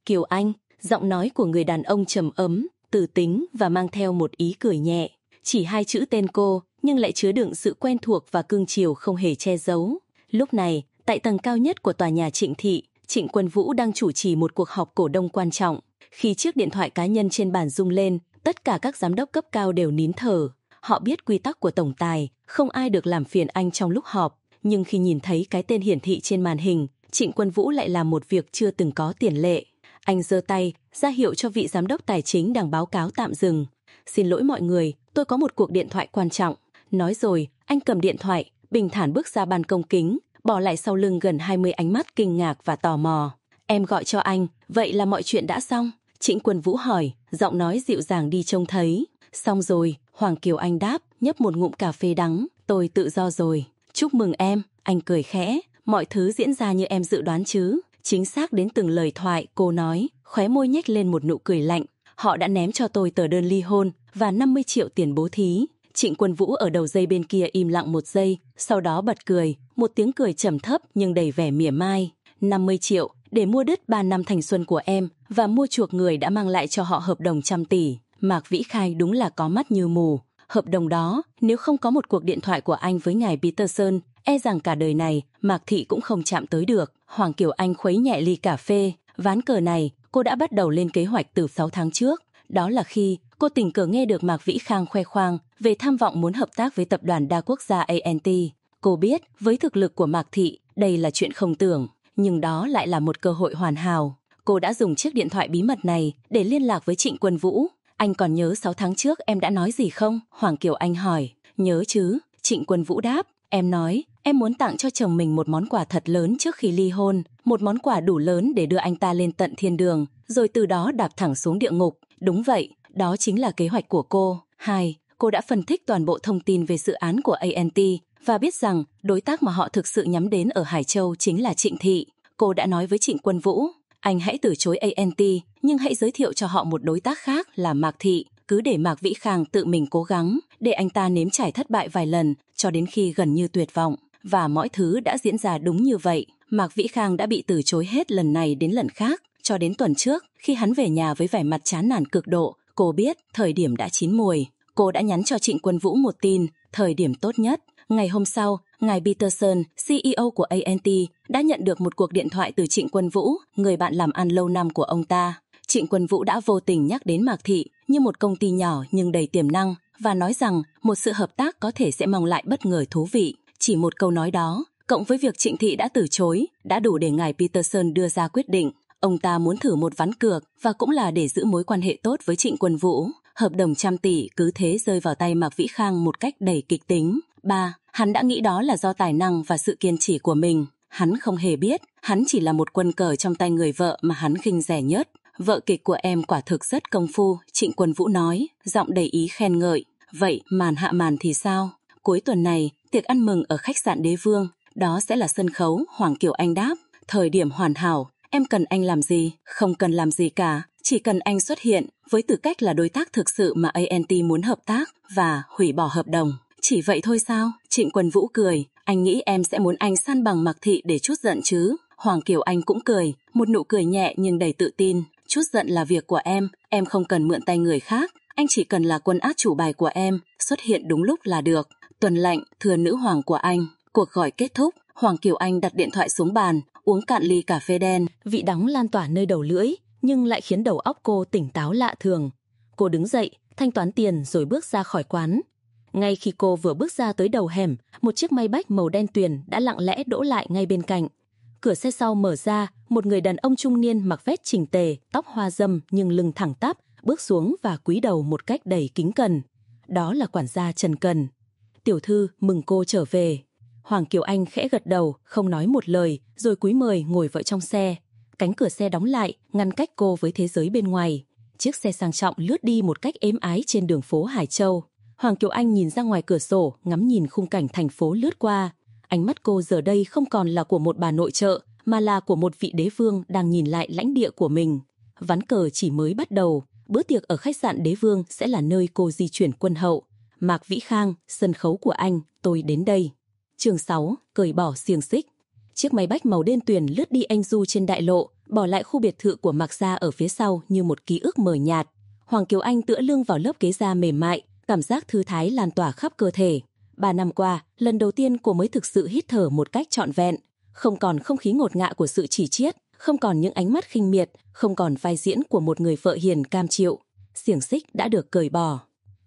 Kiều Anh, giọng nói của người đàn ông trầm ấm, tử tính và mang theo một ý cười nhẹ. Chỉ hai chữ tên cô, nhưng lại chứa đựng sự quen thuộc và cương chiều không hề che giấu. Lúc này, tại tầng cao nhất của tòa nhà Trịnh Thị, Trịnh Quân Vũ đang chủ trì một cuộc họp cổ đông quan trọng. Khi chiếc điện thoại cá nhân trên bàn rung lên, tất cả các giám đốc cấp cao đều nín thở. Họ biết quy tắc của tổng tài, không ai được làm phiền anh trong lúc họp. Nhưng khi nhìn thấy cái tên hiển thị trên màn hình, Trịnh Quân Vũ lại làm một việc chưa từng có tiền lệ. Anh giơ tay, ra hiệu cho vị giám đốc tài chính đang báo cáo tạm dừng. Xin lỗi mọi người, tôi có một cuộc điện thoại quan trọng. Nói rồi, anh cầm điện thoại, bình thản bước ra ban công kính, bỏ lại sau lưng gần 20 ánh mắt kinh ngạc và tò mò. Em gọi cho anh, vậy là mọi chuyện đã xong. Trịnh Quân Vũ hỏi, giọng nói dịu dàng đi trông thấy. Xong rồi, Hoàng Kiều Anh đáp, nhấp một ngụm cà phê đắng, tôi tự do rồi. Chúc mừng em, anh cười khẽ, mọi thứ diễn ra như em dự đoán chứ. Chính xác đến từng lời thoại, cô nói, khóe môi nhếch lên một nụ cười lạnh. Họ đã ném cho tôi tờ đơn ly hôn và 50 triệu tiền bố thí. Trịnh Quân Vũ ở đầu dây bên kia im lặng một giây, sau đó bật cười, một tiếng cười trầm thấp nhưng đầy vẻ mỉa mai. 50 triệu để mua đứt 3 năm thành xuân của em và mua chuộc người đã mang lại cho họ hợp đồng trăm tỷ. Mạc Vĩ Khai đúng là có mắt như mù. Hợp đồng đó, nếu không có một cuộc điện thoại của anh với ngài Peterson, e rằng cả đời này Mạc Thị cũng không chạm tới được. Hoàng Kiều Anh khuấy nhẹ ly cà phê. Ván cờ này, cô đã bắt đầu lên kế hoạch từ 6 tháng trước. Đó là khi cô tình cờ nghe được Mạc Vĩ Khang khoe khoang về tham vọng muốn hợp tác với tập đoàn đa quốc gia ANT. Cô biết, với thực lực của Mạc Thị, đây là chuyện không tưởng, nhưng đó lại là một cơ hội hoàn hảo. Cô đã dùng chiếc điện thoại bí mật này để liên lạc với Trịnh Quân Vũ. Anh còn nhớ 6 tháng trước em đã nói gì không? Hoàng Kiều Anh hỏi. Nhớ chứ, Trịnh Quân Vũ đáp. Em nói, em muốn tặng cho chồng mình một món quà thật lớn trước khi ly hôn, một món quà đủ lớn để đưa anh ta lên tận thiên đường, rồi từ đó đạp thẳng xuống địa ngục. Đúng vậy, đó chính là kế hoạch của cô. Hai, cô đã phân tích toàn bộ thông tin về dự án của ANT và biết rằng đối tác mà họ thực sự nhắm đến ở Hải Châu chính là Trịnh Thị. Cô đã nói với Trịnh Quân Vũ, anh hãy từ chối ANT, nhưng hãy giới thiệu cho họ một đối tác khác là Mạc Thị. Cứ để Mạc Vĩ Khang tự mình cố gắng, để anh ta nếm trải thất bại vài lần, cho đến khi gần như tuyệt vọng. Và mọi thứ đã diễn ra đúng như vậy. Mạc Vĩ Khang đã bị từ chối hết lần này đến lần khác, cho đến tuần trước, khi hắn về nhà với vẻ mặt chán nản cực độ, cô biết thời điểm đã chín mùi. Cô đã nhắn cho Trịnh Quân Vũ một tin, thời điểm tốt nhất. Ngày hôm sau, ngài Peterson, CEO của ANT, đã nhận được một cuộc điện thoại từ Trịnh Quân Vũ, người bạn làm ăn lâu năm của ông ta. Trịnh Quân Vũ đã vô tình nhắc đến Mạc Thị như một công ty nhỏ nhưng đầy tiềm năng và nói rằng một sự hợp tác có thể sẽ mang lại bất ngờ thú vị. Chỉ một câu nói đó, cộng với việc Trịnh Thị đã từ chối, đã đủ để ngài Peterson đưa ra quyết định. Ông ta muốn thử một ván cược và cũng là để giữ mối quan hệ tốt với Trịnh Quân Vũ. Hợp đồng trăm tỷ cứ thế rơi vào tay Mạc Vĩ Khang một cách đầy kịch tính. Ba, Hắn đã nghĩ đó là do tài năng và sự kiên trì của mình. Hắn không hề biết, hắn chỉ là một quân cờ trong tay người vợ mà hắn khinh rẻ nhất. Vợ kịch của em quả thực rất công phu, Trịnh Quân Vũ nói, giọng đầy ý khen ngợi. Vậy màn hạ màn thì sao? Cuối tuần này, tiệc ăn mừng ở khách sạn Đế Vương, đó sẽ là sân khấu, Hoàng Kiều Anh đáp. Thời điểm hoàn hảo, em cần anh làm gì? Không cần làm gì cả, chỉ cần anh xuất hiện với tư cách là đối tác thực sự mà ANT muốn hợp tác và hủy bỏ hợp đồng. Chỉ vậy thôi sao? Trịnh Quân Vũ cười. Anh nghĩ em sẽ muốn anh săn bằng mặc thị để chút giận chứ? Hoàng Kiều Anh cũng cười, một nụ cười nhẹ nhưng đầy tự tin. Chút giận là việc của em, em không cần mượn tay người khác. Anh chỉ cần là quân át chủ bài của em, xuất hiện đúng lúc là được. Tuần lệnh, thừa nữ hoàng của anh. Cuộc gọi kết thúc, Hoàng Kiều Anh đặt điện thoại xuống bàn, uống cạn ly cà phê đen. Vị đắng lan tỏa nơi đầu lưỡi, nhưng lại khiến đầu óc cô tỉnh táo lạ thường. Cô đứng dậy, thanh toán tiền rồi bước ra khỏi quán. Ngay khi cô vừa bước ra tới đầu hẻm, một chiếc may bách màu đen tuyền đã lặng lẽ đỗ lại ngay bên cạnh. Cửa xe sau mở ra, một người đàn ông trung niên mặc vest chỉnh tề, tóc hoa dâm nhưng lưng thẳng tắp, bước xuống và cúi đầu một cách đầy kính cẩn. Đó là quản gia Trần Cần. Tiểu thư, mừng cô trở về. Hoàng Kiều Anh khẽ gật đầu, không nói một lời, rồi cúi mời ngồi vợ trong xe. Cánh cửa xe đóng lại, ngăn cách cô với thế giới bên ngoài. Chiếc xe sang trọng lướt đi một cách êm ái trên đường phố Hải Châu. Hoàng Kiều Anh nhìn ra ngoài cửa sổ, ngắm nhìn khung cảnh thành phố lướt qua. Ánh mắt cô giờ đây không còn là của một bà nội trợ, mà là của một vị đế vương đang nhìn lại lãnh địa của mình. Ván cờ chỉ mới bắt đầu, bữa tiệc ở khách sạn đế vương sẽ là nơi cô di chuyển quân hậu. Mạc Vĩ Khang, sân khấu của anh, tôi đến đây. Chương 6, cởi bỏ xiềng xích. Chiếc máy bách màu đen tuyền lướt đi anh du trên đại lộ, bỏ lại khu biệt thự của Mạc Gia ở phía sau như một ký ức mờ nhạt. Hoàng Kiều Anh tựa lưng vào lớp ghế da mềm mại, cảm giác thư thái lan tỏa khắp cơ thể. Ba năm qua, lần đầu tiên cô mới thực sự hít thở một cách trọn vẹn. Không còn không khí ngột ngạ của sự chỉ chiết, không còn những ánh mắt khinh miệt, không còn vai diễn của một người vợ hiền cam chịu. Xiềng xích đã được cởi bỏ.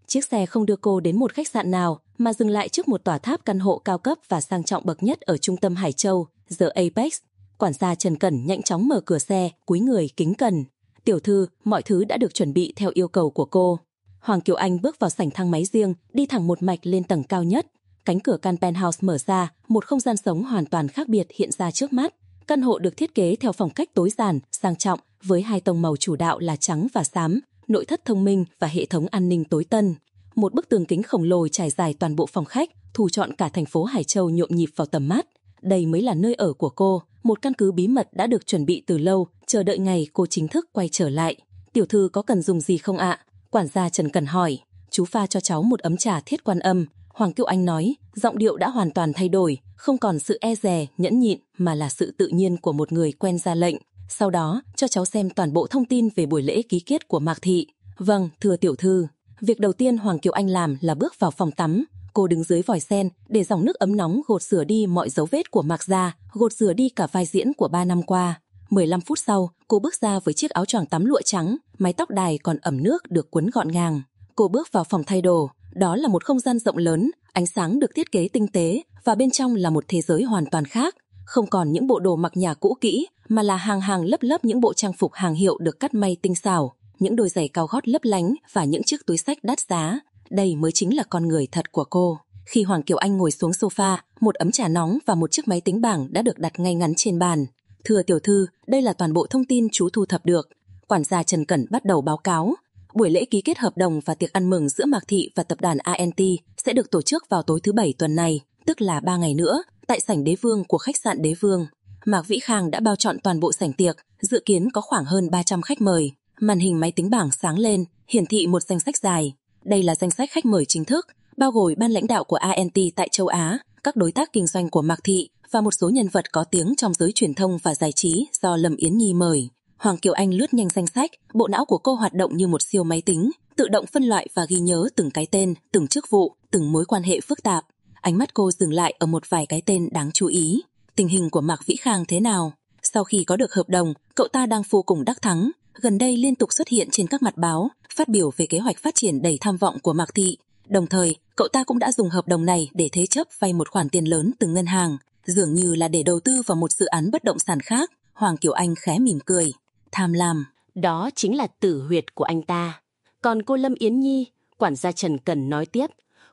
Chiếc xe không đưa cô đến một khách sạn nào, mà dừng lại trước một tòa tháp căn hộ cao cấp và sang trọng bậc nhất ở trung tâm Hải Châu, The Apex. Quản gia Trần Cẩn nhanh chóng mở cửa xe, cúi người kính cẩn. Tiểu thư, mọi thứ đã được chuẩn bị theo yêu cầu của cô. Hoàng Kiều Anh bước vào sảnh thang máy riêng, đi thẳng một mạch lên tầng cao nhất. Cánh cửa căn penthouse mở ra, một không gian sống hoàn toàn khác biệt hiện ra trước mắt. Căn hộ được thiết kế theo phong cách tối giản, sang trọng, với hai tông màu chủ đạo là trắng và xám, nội thất thông minh và hệ thống an ninh tối tân. Một bức tường kính khổng lồ trải dài toàn bộ phòng khách, thu chọn cả thành phố Hải Châu nhộn nhịp vào tầm mắt. Đây mới là nơi ở của cô, một căn cứ bí mật đã được chuẩn bị từ lâu, chờ đợi ngày cô chính thức quay trở lại. Tiểu thư có cần dùng gì không ạ? Quản gia Trần Cần hỏi. Chú pha cho cháu một ấm trà thiết quan âm. Hoàng Kiều Anh nói, giọng điệu đã hoàn toàn thay đổi, không còn sự e dè, nhẫn nhịn mà là sự tự nhiên của một người quen ra lệnh. Sau đó, cho cháu xem toàn bộ thông tin về buổi lễ ký kết của Mạc Thị. Vâng, thưa tiểu thư. Việc đầu tiên Hoàng Kiều Anh làm là bước vào phòng tắm. Cô đứng dưới vòi sen để dòng nước ấm nóng gột rửa đi mọi dấu vết của Mạc Gia, gột rửa đi cả vai diễn của ba năm qua. 15 phút sau, cô bước ra với chiếc áo choàng tắm lụa trắng, mái tóc đài còn ẩm nước được quấn gọn gàng. Cô bước vào phòng thay đồ, đó là một không gian rộng lớn, ánh sáng được thiết kế tinh tế và bên trong là một thế giới hoàn toàn khác. Không còn những bộ đồ mặc nhà cũ kỹ, mà là hàng hàng lớp lớp những bộ trang phục hàng hiệu được cắt may tinh xảo, những đôi giày cao gót lấp lánh và những chiếc túi sách đắt giá. Đây mới chính là con người thật của cô. Khi Hoàng Kiều Anh ngồi xuống sofa, một ấm trà nóng và một chiếc máy tính bảng đã được đặt ngay ngắn trên bàn. Thưa tiểu thư, đây là toàn bộ thông tin chú thu thập được. Quản gia Trần Cẩn bắt đầu báo cáo. Buổi lễ ký kết hợp đồng và tiệc ăn mừng giữa Mạc Thị và tập đoàn ANT sẽ được tổ chức vào tối thứ Bảy tuần này, tức là 3 ngày nữa, tại sảnh đế vương của khách sạn đế vương. Mạc Vĩ Khang đã bao chọn toàn bộ sảnh tiệc, dự kiến có khoảng hơn 300 khách mời. Màn hình máy tính bảng sáng lên, hiển thị một danh sách dài. Đây là danh sách khách mời chính thức, bao gồm ban lãnh đạo của ANT tại châu Á, các đối tác kinh doanh của Mạc Thị và một số nhân vật có tiếng trong giới truyền thông và giải trí do Lâm Yến Nhi mời. Hoàng Kiều Anh lướt nhanh danh sách, bộ não của cô hoạt động như một siêu máy tính, tự động phân loại và ghi nhớ từng cái tên, từng chức vụ, từng mối quan hệ phức tạp. Ánh mắt cô dừng lại ở một vài cái tên đáng chú ý. Tình hình của Mạc Vĩ Khang thế nào? Sau khi có được hợp đồng, cậu ta đang vô cùng đắc thắng, gần đây liên tục xuất hiện trên các mặt báo, phát biểu về kế hoạch phát triển đầy tham vọng của Mạc Thị. Đồng thời, cậu ta cũng đã dùng hợp đồng này để thế chấp vay một khoản tiền lớn từ ngân hàng, dường như là để đầu tư vào một dự án bất động sản khác. Hoàng Kiều Anh khẽ mỉm cười. Tham lam. Đó chính là tử huyệt của anh ta. Còn cô Lâm Yến Nhi, quản gia Trần Cần nói tiếp,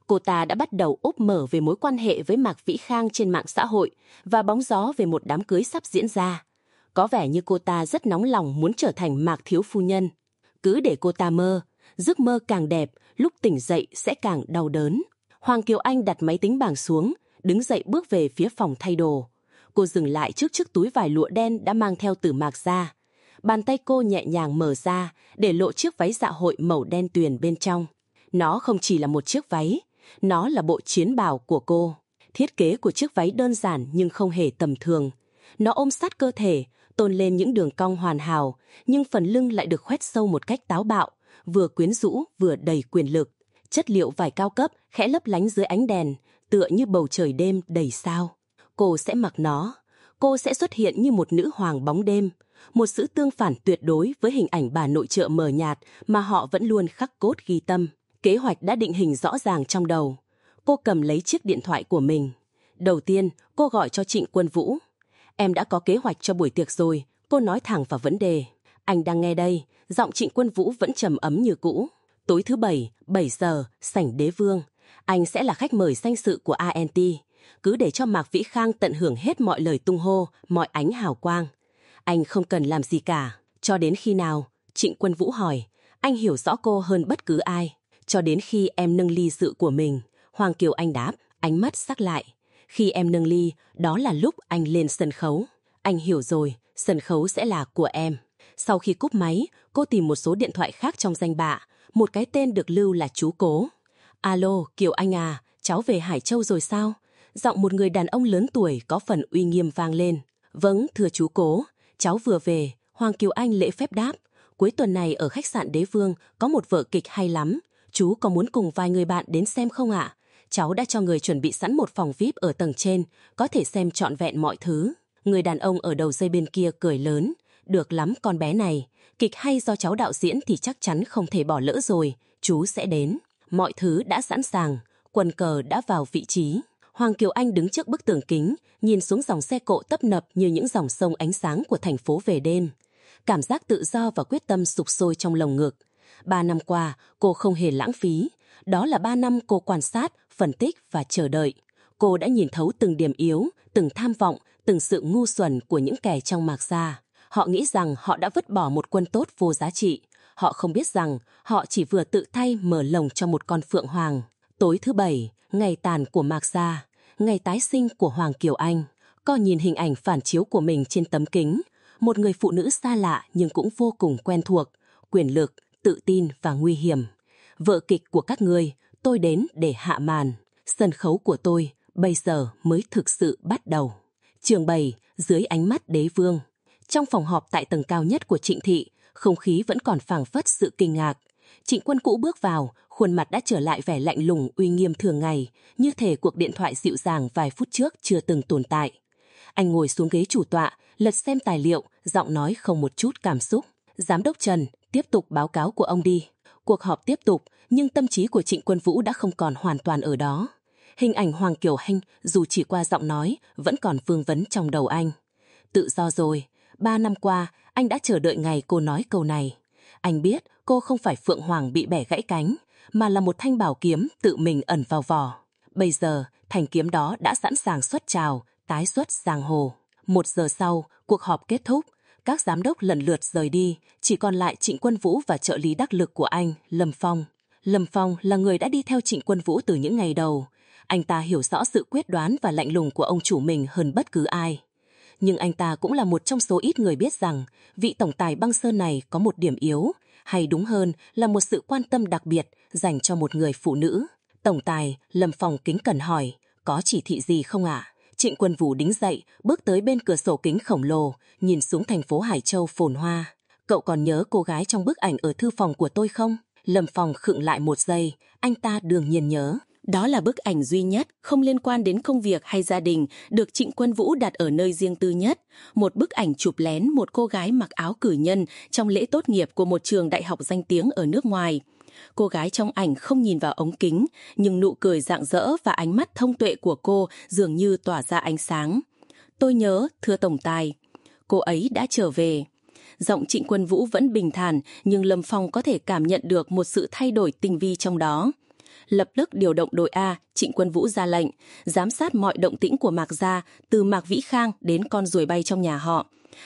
cô ta đã bắt đầu úp mở về mối quan hệ với Mạc Vĩ Khang trên mạng xã hội và bóng gió về một đám cưới sắp diễn ra. Có vẻ như cô ta rất nóng lòng muốn trở thành Mạc Thiếu Phu Nhân. Cứ để cô ta mơ, giấc mơ càng đẹp, lúc tỉnh dậy sẽ càng đau đớn. Hoàng Kiều Anh đặt máy tính bảng xuống, đứng dậy bước về phía phòng thay đồ. Cô dừng lại trước chiếc túi vải lụa đen đã mang theo từ Mạc ra. Bàn tay cô nhẹ nhàng mở ra để lộ chiếc váy dạ hội màu đen tuyền bên trong. Nó không chỉ là một chiếc váy, nó là bộ chiến bào của cô. Thiết kế của chiếc váy đơn giản nhưng không hề tầm thường. Nó ôm sát cơ thể, tôn lên những đường cong hoàn hảo, nhưng phần lưng lại được khoét sâu một cách táo bạo, vừa quyến rũ vừa đầy quyền lực. Chất liệu vải cao cấp khẽ lấp lánh dưới ánh đèn, tựa như bầu trời đêm đầy sao. Cô sẽ mặc nó. Cô sẽ xuất hiện như một nữ hoàng bóng đêm, một sự tương phản tuyệt đối với hình ảnh bà nội trợ mờ nhạt mà họ vẫn luôn khắc cốt ghi tâm. Kế hoạch đã định hình rõ ràng trong đầu. Cô cầm lấy chiếc điện thoại của mình. Đầu tiên, cô gọi cho Trịnh Quân Vũ. Em đã có kế hoạch cho buổi tiệc rồi, cô nói thẳng vào vấn đề. Anh đang nghe đây, giọng Trịnh Quân Vũ vẫn trầm ấm như cũ. Tối thứ bảy, 7 giờ, sảnh đế vương. Anh sẽ là khách mời danh sự của ANT. Cứ để cho Mạc Vĩ Khang tận hưởng hết mọi lời tung hô, mọi ánh hào quang. Anh không cần làm gì cả. Cho đến khi nào? Trịnh Quân Vũ hỏi. Anh hiểu rõ cô hơn bất cứ ai. Cho đến khi em nâng ly dự của mình. Hoàng Kiều Anh đáp, ánh mắt sắc lại. Khi em nâng ly, đó là lúc anh lên sân khấu. Anh hiểu rồi, sân khấu sẽ là của em. Sau khi cúp máy, cô tìm một số điện thoại khác trong danh bạ. Một cái tên được lưu là chú Cố. Alo, Kiều Anh à, cháu về Hải Châu rồi sao? Giọng một người đàn ông lớn tuổi có phần uy nghiêm vang lên. Vâng, thưa chú Cố, cháu vừa về. Hoàng Kiều Anh lễ phép đáp. Cuối tuần này ở khách sạn Đế Vương có một vở kịch hay lắm. Chú có muốn cùng vài người bạn đến xem không ạ? Cháu đã cho người chuẩn bị sẵn một phòng VIP ở tầng trên, có thể xem trọn vẹn mọi thứ. Người đàn ông ở đầu dây bên kia cười lớn. Được lắm con bé này, kịch hay do cháu đạo diễn thì chắc chắn không thể bỏ lỡ rồi, chú sẽ đến. Mọi thứ đã sẵn sàng, quần cờ đã vào vị trí. Hoàng Kiều Anh đứng trước bức tường kính, nhìn xuống dòng xe cộ tấp nập như những dòng sông ánh sáng của thành phố về đêm. Cảm giác tự do và quyết tâm sụp sôi trong lồng ngực. Ba năm qua, cô không hề lãng phí. Đó là ba năm cô quan sát, phân tích và chờ đợi. Cô đã nhìn thấu từng điểm yếu, từng tham vọng, từng sự ngu xuẩn của những kẻ trong mạc gia. Họ nghĩ rằng họ đã vứt bỏ một quân tốt vô giá trị. Họ không biết rằng họ chỉ vừa tự thay mở lồng cho một con phượng hoàng. Tối thứ bảy, ngày tàn của mạc gia, ngày tái sinh của Hoàng Kiều Anh. Co nhìn hình ảnh phản chiếu của mình trên tấm kính. Một người phụ nữ xa lạ nhưng cũng vô cùng quen thuộc, quyền lực, tự tin và nguy hiểm. Vợ kịch của các người, tôi đến để hạ màn. Sân khấu của tôi bây giờ mới thực sự bắt đầu. Trường bày dưới ánh mắt đế vương. Trong phòng họp tại tầng cao nhất của Trịnh Thị, không khí vẫn còn phảng phất sự kinh ngạc. Trịnh quân cũ bước vào, khuôn mặt đã trở lại vẻ lạnh lùng uy nghiêm thường ngày, như thể cuộc điện thoại dịu dàng vài phút trước chưa từng tồn tại. Anh ngồi xuống ghế chủ tọa, lật xem tài liệu, giọng nói không một chút cảm xúc. Giám đốc Trần, tiếp tục báo cáo của ông đi. Cuộc họp tiếp tục, nhưng tâm trí của Trịnh Quân Vũ đã không còn hoàn toàn ở đó. Hình ảnh Hoàng Kiều Hanh, dù chỉ qua giọng nói, vẫn còn vương vấn trong đầu anh. Tự do rồi, ba năm qua, anh đã chờ đợi ngày cô nói câu này. Anh biết cô không phải Phượng Hoàng bị bẻ gãy cánh, mà là một thanh bảo kiếm tự mình ẩn vào vỏ. Bây giờ, thanh kiếm đó đã sẵn sàng xuất trào, tái xuất giang hồ. Một giờ sau, cuộc họp kết thúc, các giám đốc lần lượt rời đi, chỉ còn lại Trịnh Quân Vũ và trợ lý đắc lực của anh, Lâm Phong. Lâm Phong là người đã đi theo Trịnh Quân Vũ từ những ngày đầu. Anh ta hiểu rõ sự quyết đoán và lạnh lùng của ông chủ mình hơn bất cứ ai. Nhưng anh ta cũng là một trong số ít người biết rằng vị tổng tài băng sơn này có một điểm yếu, hay đúng hơn là một sự quan tâm đặc biệt dành cho một người phụ nữ. Tổng tài, Lâm Phong kính cẩn hỏi, có chỉ thị gì không ạ? Trịnh Quân Vũ đứng dậy, bước tới bên cửa sổ kính khổng lồ, nhìn xuống thành phố Hải Châu phồn hoa. Cậu còn nhớ cô gái trong bức ảnh ở thư phòng của tôi không? Lâm Phong khựng lại một giây, anh ta đương nhiên nhớ. Đó là bức ảnh duy nhất, không liên quan đến công việc hay gia đình, được Trịnh Quân Vũ đặt ở nơi riêng tư nhất. Một bức ảnh chụp lén một cô gái mặc áo cử nhân trong lễ tốt nghiệp của một trường đại học danh tiếng ở nước ngoài. Cô gái trong ảnh không nhìn vào ống kính, nhưng nụ cười rạng rỡ và ánh mắt thông tuệ của cô dường như tỏa ra ánh sáng. Tôi nhớ, thưa Tổng Tài, cô ấy đã trở về. Giọng Trịnh Quân Vũ vẫn bình thản, nhưng Lâm Phong có thể cảm nhận được một sự thay đổi tinh vi trong đó lập tức điều động đội A, Trịnh Quân Vũ ra lệnh, giám sát mọi động tĩnh của Mạc Gia, từ Mạc Vĩ Khang đến con ruồi bay trong nhà họ.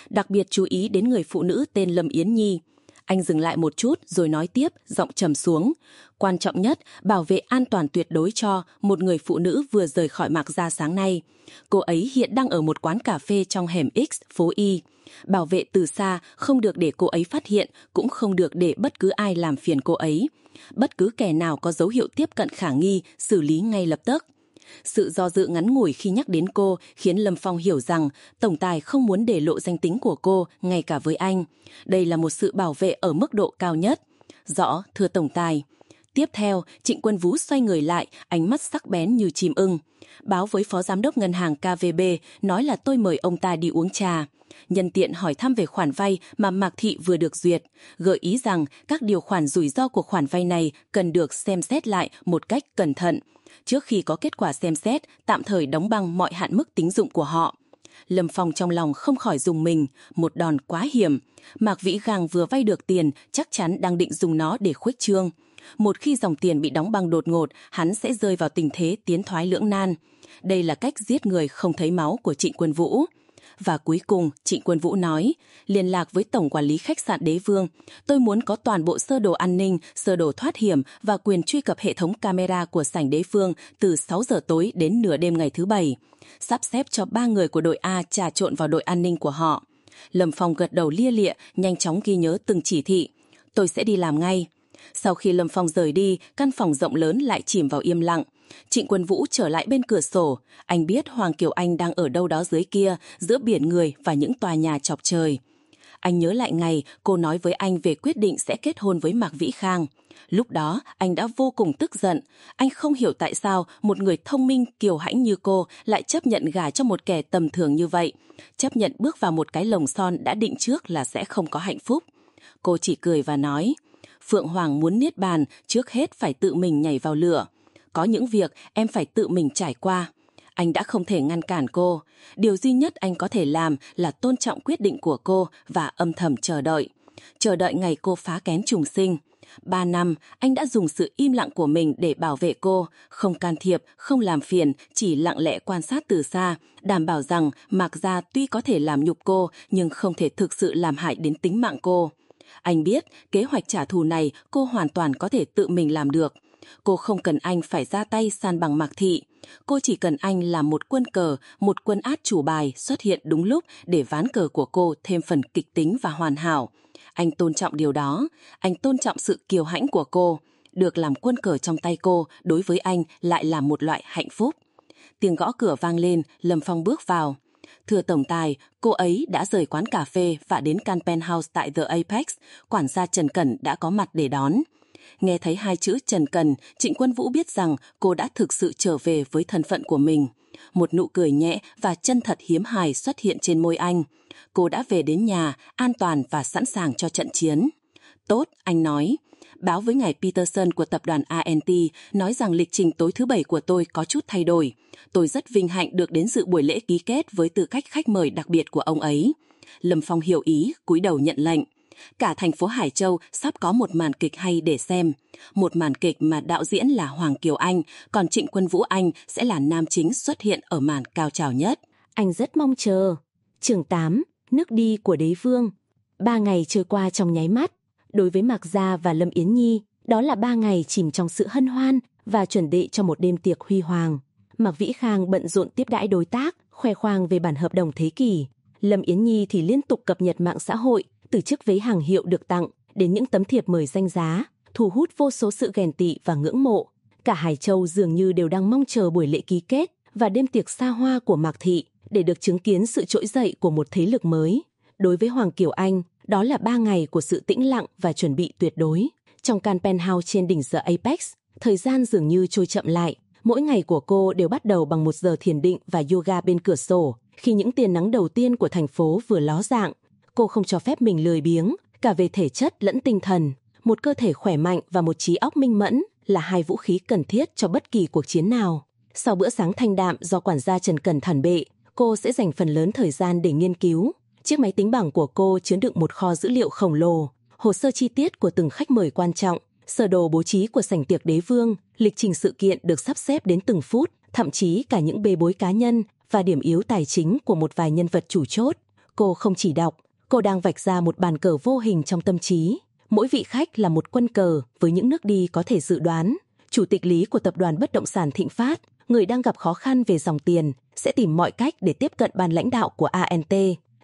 Đặc biệt chú ý đến người phụ nữ tên Lâm Yến Nhi. Anh dừng lại một chút rồi nói tiếp, giọng trầm xuống. Quan trọng nhất, bảo vệ an toàn tuyệt đối cho một người phụ nữ vừa rời khỏi Mạc Gia sáng nay. Cô ấy hiện đang ở một quán cà phê trong hẻm X, phố Y. Bảo vệ từ xa, không được để cô ấy phát hiện, cũng không được để bất cứ ai làm phiền cô ấy bất cứ kẻ nào có dấu hiệu tiếp cận khả nghi xử lý ngay lập tức. Sự do dự ngắn ngủi khi nhắc đến cô khiến Lâm Phong hiểu rằng Tổng Tài không muốn để lộ danh tính của cô ngay cả với anh. Đây là một sự bảo vệ ở mức độ cao nhất. Rõ, thưa Tổng Tài. Tiếp theo, Trịnh Quân Vũ xoay người lại, ánh mắt sắc bén như chim ưng. Báo với Phó Giám đốc Ngân hàng KVB nói là tôi mời ông ta đi uống trà nhân tiện hỏi thăm về khoản vay mà Mạc Thị vừa được duyệt, gợi ý rằng các điều khoản rủi ro của khoản vay này cần được xem xét lại một cách cẩn thận. Trước khi có kết quả xem xét, tạm thời đóng băng mọi hạn mức tín dụng của họ. Lâm Phong trong lòng không khỏi dùng mình, một đòn quá hiểm. Mạc Vĩ Gàng vừa vay được tiền, chắc chắn đang định dùng nó để khuếch trương. Một khi dòng tiền bị đóng băng đột ngột, hắn sẽ rơi vào tình thế tiến thoái lưỡng nan. Đây là cách giết người không thấy máu của Trịnh Quân Vũ. Và cuối cùng, Trịnh Quân Vũ nói, liên lạc với Tổng Quản lý Khách sạn Đế Vương, tôi muốn có toàn bộ sơ đồ an ninh, sơ đồ thoát hiểm và quyền truy cập hệ thống camera của sảnh Đế Vương từ 6 giờ tối đến nửa đêm ngày thứ Bảy. Sắp xếp cho ba người của đội A trà trộn vào đội an ninh của họ. Lâm Phong gật đầu lia lịa, nhanh chóng ghi nhớ từng chỉ thị. Tôi sẽ đi làm ngay. Sau khi Lâm Phong rời đi, căn phòng rộng lớn lại chìm vào im lặng. Trịnh Quân Vũ trở lại bên cửa sổ. Anh biết Hoàng Kiều Anh đang ở đâu đó dưới kia, giữa biển người và những tòa nhà chọc trời. Anh nhớ lại ngày cô nói với anh về quyết định sẽ kết hôn với Mạc Vĩ Khang. Lúc đó, anh đã vô cùng tức giận. Anh không hiểu tại sao một người thông minh kiều hãnh như cô lại chấp nhận gả cho một kẻ tầm thường như vậy. Chấp nhận bước vào một cái lồng son đã định trước là sẽ không có hạnh phúc. Cô chỉ cười và nói, Phượng Hoàng muốn niết bàn, trước hết phải tự mình nhảy vào lửa. Có những việc em phải tự mình trải qua. Anh đã không thể ngăn cản cô. Điều duy nhất anh có thể làm là tôn trọng quyết định của cô và âm thầm chờ đợi. Chờ đợi ngày cô phá kén trùng sinh. Ba năm, anh đã dùng sự im lặng của mình để bảo vệ cô, không can thiệp, không làm phiền, chỉ lặng lẽ quan sát từ xa, đảm bảo rằng Mạc Gia tuy có thể làm nhục cô nhưng không thể thực sự làm hại đến tính mạng cô. Anh biết kế hoạch trả thù này cô hoàn toàn có thể tự mình làm được. Cô không cần anh phải ra tay san bằng Mạc Thị. Cô chỉ cần anh làm một quân cờ, một quân át chủ bài xuất hiện đúng lúc để ván cờ của cô thêm phần kịch tính và hoàn hảo. Anh tôn trọng điều đó, anh tôn trọng sự kiêu hãnh của cô. Được làm quân cờ trong tay cô đối với anh lại là một loại hạnh phúc. Tiếng gõ cửa vang lên, Lâm Phong bước vào. Thưa tổng tài, cô ấy đã rời quán cà phê và đến căn penthouse tại The Apex. Quản gia Trần Cẩn đã có mặt để đón. Nghe thấy hai chữ Trần Cần, Trịnh Quân Vũ biết rằng cô đã thực sự trở về với thân phận của mình. Một nụ cười nhẹ và chân thật hiếm hài xuất hiện trên môi anh. Cô đã về đến nhà, an toàn và sẵn sàng cho trận chiến. Tốt, anh nói. Báo với ngài Peterson của tập đoàn ANT nói rằng lịch trình tối thứ bảy của tôi có chút thay đổi. Tôi rất vinh hạnh được đến dự buổi lễ ký kết với tư cách khách mời đặc biệt của ông ấy. Lâm Phong hiểu ý, cúi đầu nhận lệnh cả thành phố Hải Châu sắp có một màn kịch hay để xem. Một màn kịch mà đạo diễn là Hoàng Kiều Anh, còn Trịnh Quân Vũ Anh sẽ là nam chính xuất hiện ở màn cao trào nhất. Anh rất mong chờ. Trường 8, nước đi của đế vương. Ba ngày trôi qua trong nháy mắt. Đối với Mạc Gia và Lâm Yến Nhi, đó là ba ngày chìm trong sự hân hoan và chuẩn bị cho một đêm tiệc huy hoàng. Mạc Vĩ Khang bận rộn tiếp đãi đối tác, khoe khoang về bản hợp đồng thế kỷ. Lâm Yến Nhi thì liên tục cập nhật mạng xã hội, từ chiếc váy hàng hiệu được tặng đến những tấm thiệp mời danh giá, thu hút vô số sự ghen tị và ngưỡng mộ. Cả Hải Châu dường như đều đang mong chờ buổi lễ ký kết và đêm tiệc xa hoa của Mạc Thị để được chứng kiến sự trỗi dậy của một thế lực mới. Đối với Hoàng Kiều Anh, đó là ba ngày của sự tĩnh lặng và chuẩn bị tuyệt đối. Trong căn penthouse trên đỉnh giờ Apex, thời gian dường như trôi chậm lại. Mỗi ngày của cô đều bắt đầu bằng một giờ thiền định và yoga bên cửa sổ, khi những tia nắng đầu tiên của thành phố vừa ló dạng cô không cho phép mình lười biếng, cả về thể chất lẫn tinh thần. Một cơ thể khỏe mạnh và một trí óc minh mẫn là hai vũ khí cần thiết cho bất kỳ cuộc chiến nào. Sau bữa sáng thanh đạm do quản gia Trần Cần thản bệ, cô sẽ dành phần lớn thời gian để nghiên cứu. Chiếc máy tính bảng của cô chứa đựng một kho dữ liệu khổng lồ, hồ sơ chi tiết của từng khách mời quan trọng, sơ đồ bố trí của sảnh tiệc đế vương, lịch trình sự kiện được sắp xếp đến từng phút, thậm chí cả những bê bối cá nhân và điểm yếu tài chính của một vài nhân vật chủ chốt. Cô không chỉ đọc, cô đang vạch ra một bàn cờ vô hình trong tâm trí. Mỗi vị khách là một quân cờ với những nước đi có thể dự đoán. Chủ tịch lý của tập đoàn bất động sản Thịnh Phát, người đang gặp khó khăn về dòng tiền, sẽ tìm mọi cách để tiếp cận ban lãnh đạo của ANT.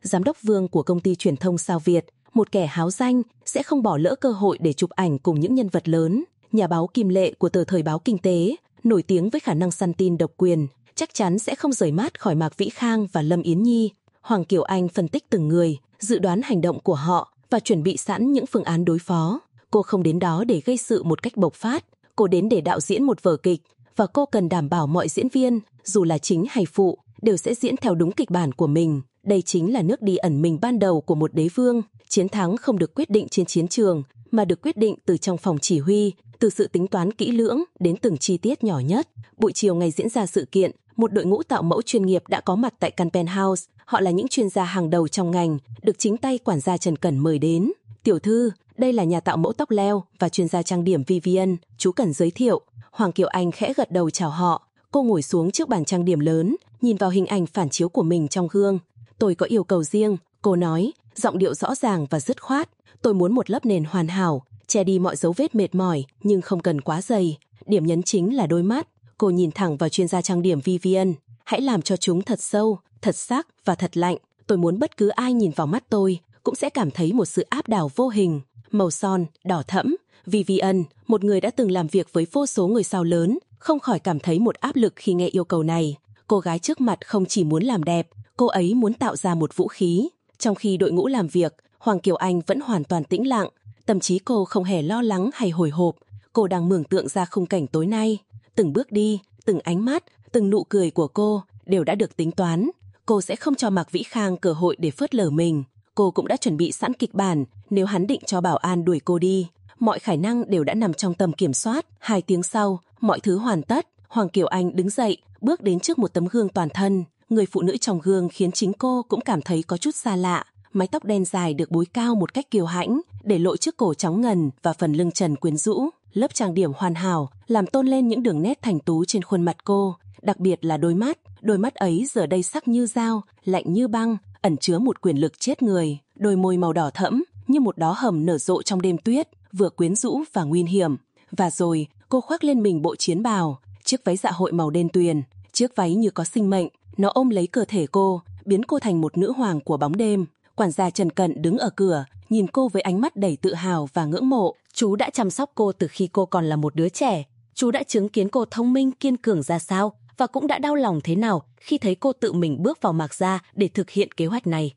Giám đốc vương của công ty truyền thông Sao Việt, một kẻ háo danh, sẽ không bỏ lỡ cơ hội để chụp ảnh cùng những nhân vật lớn. Nhà báo Kim Lệ của tờ Thời báo Kinh tế, nổi tiếng với khả năng săn tin độc quyền, chắc chắn sẽ không rời mắt khỏi Mạc Vĩ Khang và Lâm Yến Nhi. Hoàng Kiều Anh phân tích từng người, dự đoán hành động của họ và chuẩn bị sẵn những phương án đối phó. Cô không đến đó để gây sự một cách bộc phát, cô đến để đạo diễn một vở kịch và cô cần đảm bảo mọi diễn viên, dù là chính hay phụ, đều sẽ diễn theo đúng kịch bản của mình. Đây chính là nước đi ẩn mình ban đầu của một đế vương. Chiến thắng không được quyết định trên chiến trường, mà được quyết định từ trong phòng chỉ huy, từ sự tính toán kỹ lưỡng đến từng chi tiết nhỏ nhất. Buổi chiều ngày diễn ra sự kiện, một đội ngũ tạo mẫu chuyên nghiệp đã có mặt tại căn penthouse Họ là những chuyên gia hàng đầu trong ngành, được chính tay quản gia Trần Cẩn mời đến. Tiểu thư, đây là nhà tạo mẫu tóc leo và chuyên gia trang điểm Vivian, chú cần giới thiệu. Hoàng Kiều Anh khẽ gật đầu chào họ. Cô ngồi xuống trước bàn trang điểm lớn, nhìn vào hình ảnh phản chiếu của mình trong gương. Tôi có yêu cầu riêng, cô nói, giọng điệu rõ ràng và dứt khoát. Tôi muốn một lớp nền hoàn hảo, che đi mọi dấu vết mệt mỏi nhưng không cần quá dày. Điểm nhấn chính là đôi mắt. Cô nhìn thẳng vào chuyên gia trang điểm Vivian. Hãy làm cho chúng thật sâu, thật sắc và thật lạnh. Tôi muốn bất cứ ai nhìn vào mắt tôi cũng sẽ cảm thấy một sự áp đảo vô hình. Màu son, đỏ thẫm. Vivian, một người đã từng làm việc với vô số người sao lớn, không khỏi cảm thấy một áp lực khi nghe yêu cầu này. Cô gái trước mặt không chỉ muốn làm đẹp, cô ấy muốn tạo ra một vũ khí. Trong khi đội ngũ làm việc, Hoàng Kiều Anh vẫn hoàn toàn tĩnh lặng. Tâm trí cô không hề lo lắng hay hồi hộp. Cô đang mường tượng ra khung cảnh tối nay. Từng bước đi, từng ánh mắt, từng nụ cười của cô đều đã được tính toán cô sẽ không cho Mạc Vĩ Khang cơ hội để phớt lờ mình. Cô cũng đã chuẩn bị sẵn kịch bản nếu hắn định cho Bảo An đuổi cô đi. Mọi khả năng đều đã nằm trong tầm kiểm soát. Hai tiếng sau, mọi thứ hoàn tất. Hoàng Kiều Anh đứng dậy, bước đến trước một tấm gương toàn thân. Người phụ nữ trong gương khiến chính cô cũng cảm thấy có chút xa lạ. mái tóc đen dài được búi cao một cách kiều hãnh, để lộ chiếc cổ trắng ngần và phần lưng trần quyến rũ. Lớp trang điểm hoàn hảo làm tôn lên những đường nét thành tú trên khuôn mặt cô, đặc biệt là đôi mắt. Đôi mắt ấy giờ đây sắc như dao, lạnh như băng, ẩn chứa một quyền lực chết người. Đôi môi màu đỏ thẫm, như một đóa hầm nở rộ trong đêm tuyết, vừa quyến rũ và nguy hiểm. Và rồi, cô khoác lên mình bộ chiến bào, chiếc váy dạ hội màu đen tuyền, chiếc váy như có sinh mệnh, nó ôm lấy cơ thể cô, biến cô thành một nữ hoàng của bóng đêm. Quản gia Trần Cận đứng ở cửa, nhìn cô với ánh mắt đầy tự hào và ngưỡng mộ. Chú đã chăm sóc cô từ khi cô còn là một đứa trẻ. Chú đã chứng kiến cô thông minh, kiên cường ra sao và cũng đã đau lòng thế nào khi thấy cô tự mình bước vào mạc gia để thực hiện kế hoạch này.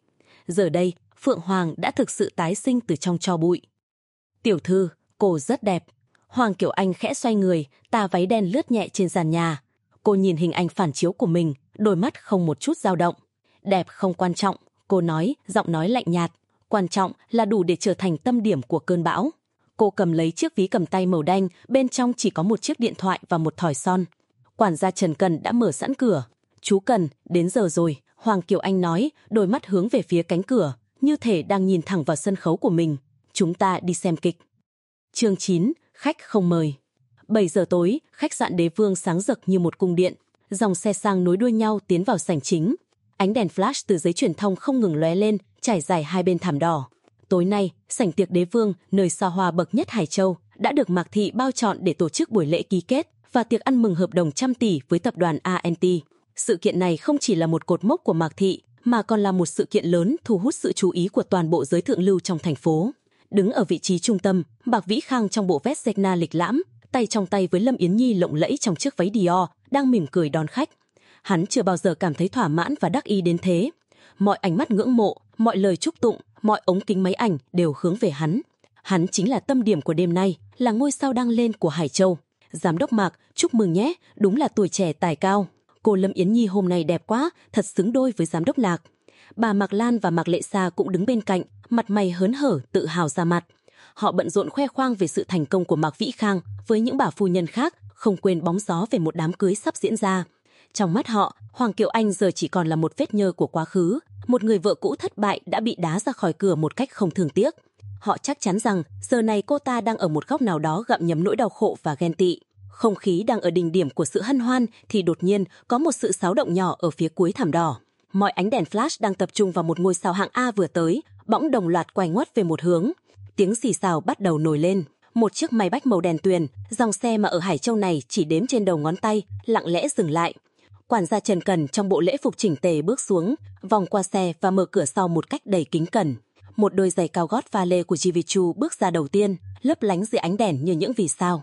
Giờ đây, Phượng Hoàng đã thực sự tái sinh từ trong cho bụi. Tiểu thư, cô rất đẹp. Hoàng Kiểu Anh khẽ xoay người, tà váy đen lướt nhẹ trên sàn nhà. Cô nhìn hình ảnh phản chiếu của mình, đôi mắt không một chút dao động. Đẹp không quan trọng, cô nói, giọng nói lạnh nhạt. Quan trọng là đủ để trở thành tâm điểm của cơn bão. Cô cầm lấy chiếc ví cầm tay màu đen, bên trong chỉ có một chiếc điện thoại và một thỏi son. Quản gia Trần Cần đã mở sẵn cửa. Chú Cần, đến giờ rồi, Hoàng Kiều Anh nói, đôi mắt hướng về phía cánh cửa, như thể đang nhìn thẳng vào sân khấu của mình. Chúng ta đi xem kịch. Chương 9, khách không mời. 7 giờ tối, khách sạn đế vương sáng rực như một cung điện. Dòng xe sang nối đuôi nhau tiến vào sảnh chính. Ánh đèn flash từ giấy truyền thông không ngừng lóe lên, trải dài hai bên thảm đỏ. Tối nay, sảnh tiệc đế vương, nơi xa hoa bậc nhất Hải Châu, đã được Mạc Thị bao chọn để tổ chức buổi lễ ký kết và tiệc ăn mừng hợp đồng trăm tỷ với tập đoàn ANT. Sự kiện này không chỉ là một cột mốc của Mạc Thị, mà còn là một sự kiện lớn thu hút sự chú ý của toàn bộ giới thượng lưu trong thành phố. Đứng ở vị trí trung tâm, Bạc Vĩ Khang trong bộ vest Zegna lịch lãm, tay trong tay với Lâm Yến Nhi lộng lẫy trong chiếc váy Dior, đang mỉm cười đón khách. Hắn chưa bao giờ cảm thấy thỏa mãn và đắc ý đến thế. Mọi ánh mắt ngưỡng mộ, mọi lời chúc tụng, mọi ống kính máy ảnh đều hướng về hắn. Hắn chính là tâm điểm của đêm nay, là ngôi sao đang lên của Hải Châu. Giám đốc Mạc, chúc mừng nhé, đúng là tuổi trẻ tài cao. Cô Lâm Yến Nhi hôm nay đẹp quá, thật xứng đôi với giám đốc Lạc. Bà Mạc Lan và Mạc Lệ Sa cũng đứng bên cạnh, mặt mày hớn hở, tự hào ra mặt. Họ bận rộn khoe khoang về sự thành công của Mạc Vĩ Khang với những bà phu nhân khác, không quên bóng gió về một đám cưới sắp diễn ra. Trong mắt họ, Hoàng Kiều Anh giờ chỉ còn là một vết nhơ của quá khứ, một người vợ cũ thất bại đã bị đá ra khỏi cửa một cách không thường tiếc. Họ chắc chắn rằng giờ này cô ta đang ở một góc nào đó gặm nhấm nỗi đau khổ và ghen tị. Không khí đang ở đỉnh điểm của sự hân hoan thì đột nhiên có một sự xáo động nhỏ ở phía cuối thảm đỏ. Mọi ánh đèn flash đang tập trung vào một ngôi sao hạng A vừa tới, bỗng đồng loạt quay ngoắt về một hướng. Tiếng xì xào bắt đầu nổi lên. Một chiếc máy bách màu đèn tuyền, dòng xe mà ở Hải Châu này chỉ đếm trên đầu ngón tay, lặng lẽ dừng lại. Quản gia Trần Cần trong bộ lễ phục chỉnh tề bước xuống, vòng qua xe và mở cửa sau một cách đầy kính cẩn. Một đôi giày cao gót pha lê của Jivichu bước ra đầu tiên, lấp lánh dưới ánh đèn như những vì sao.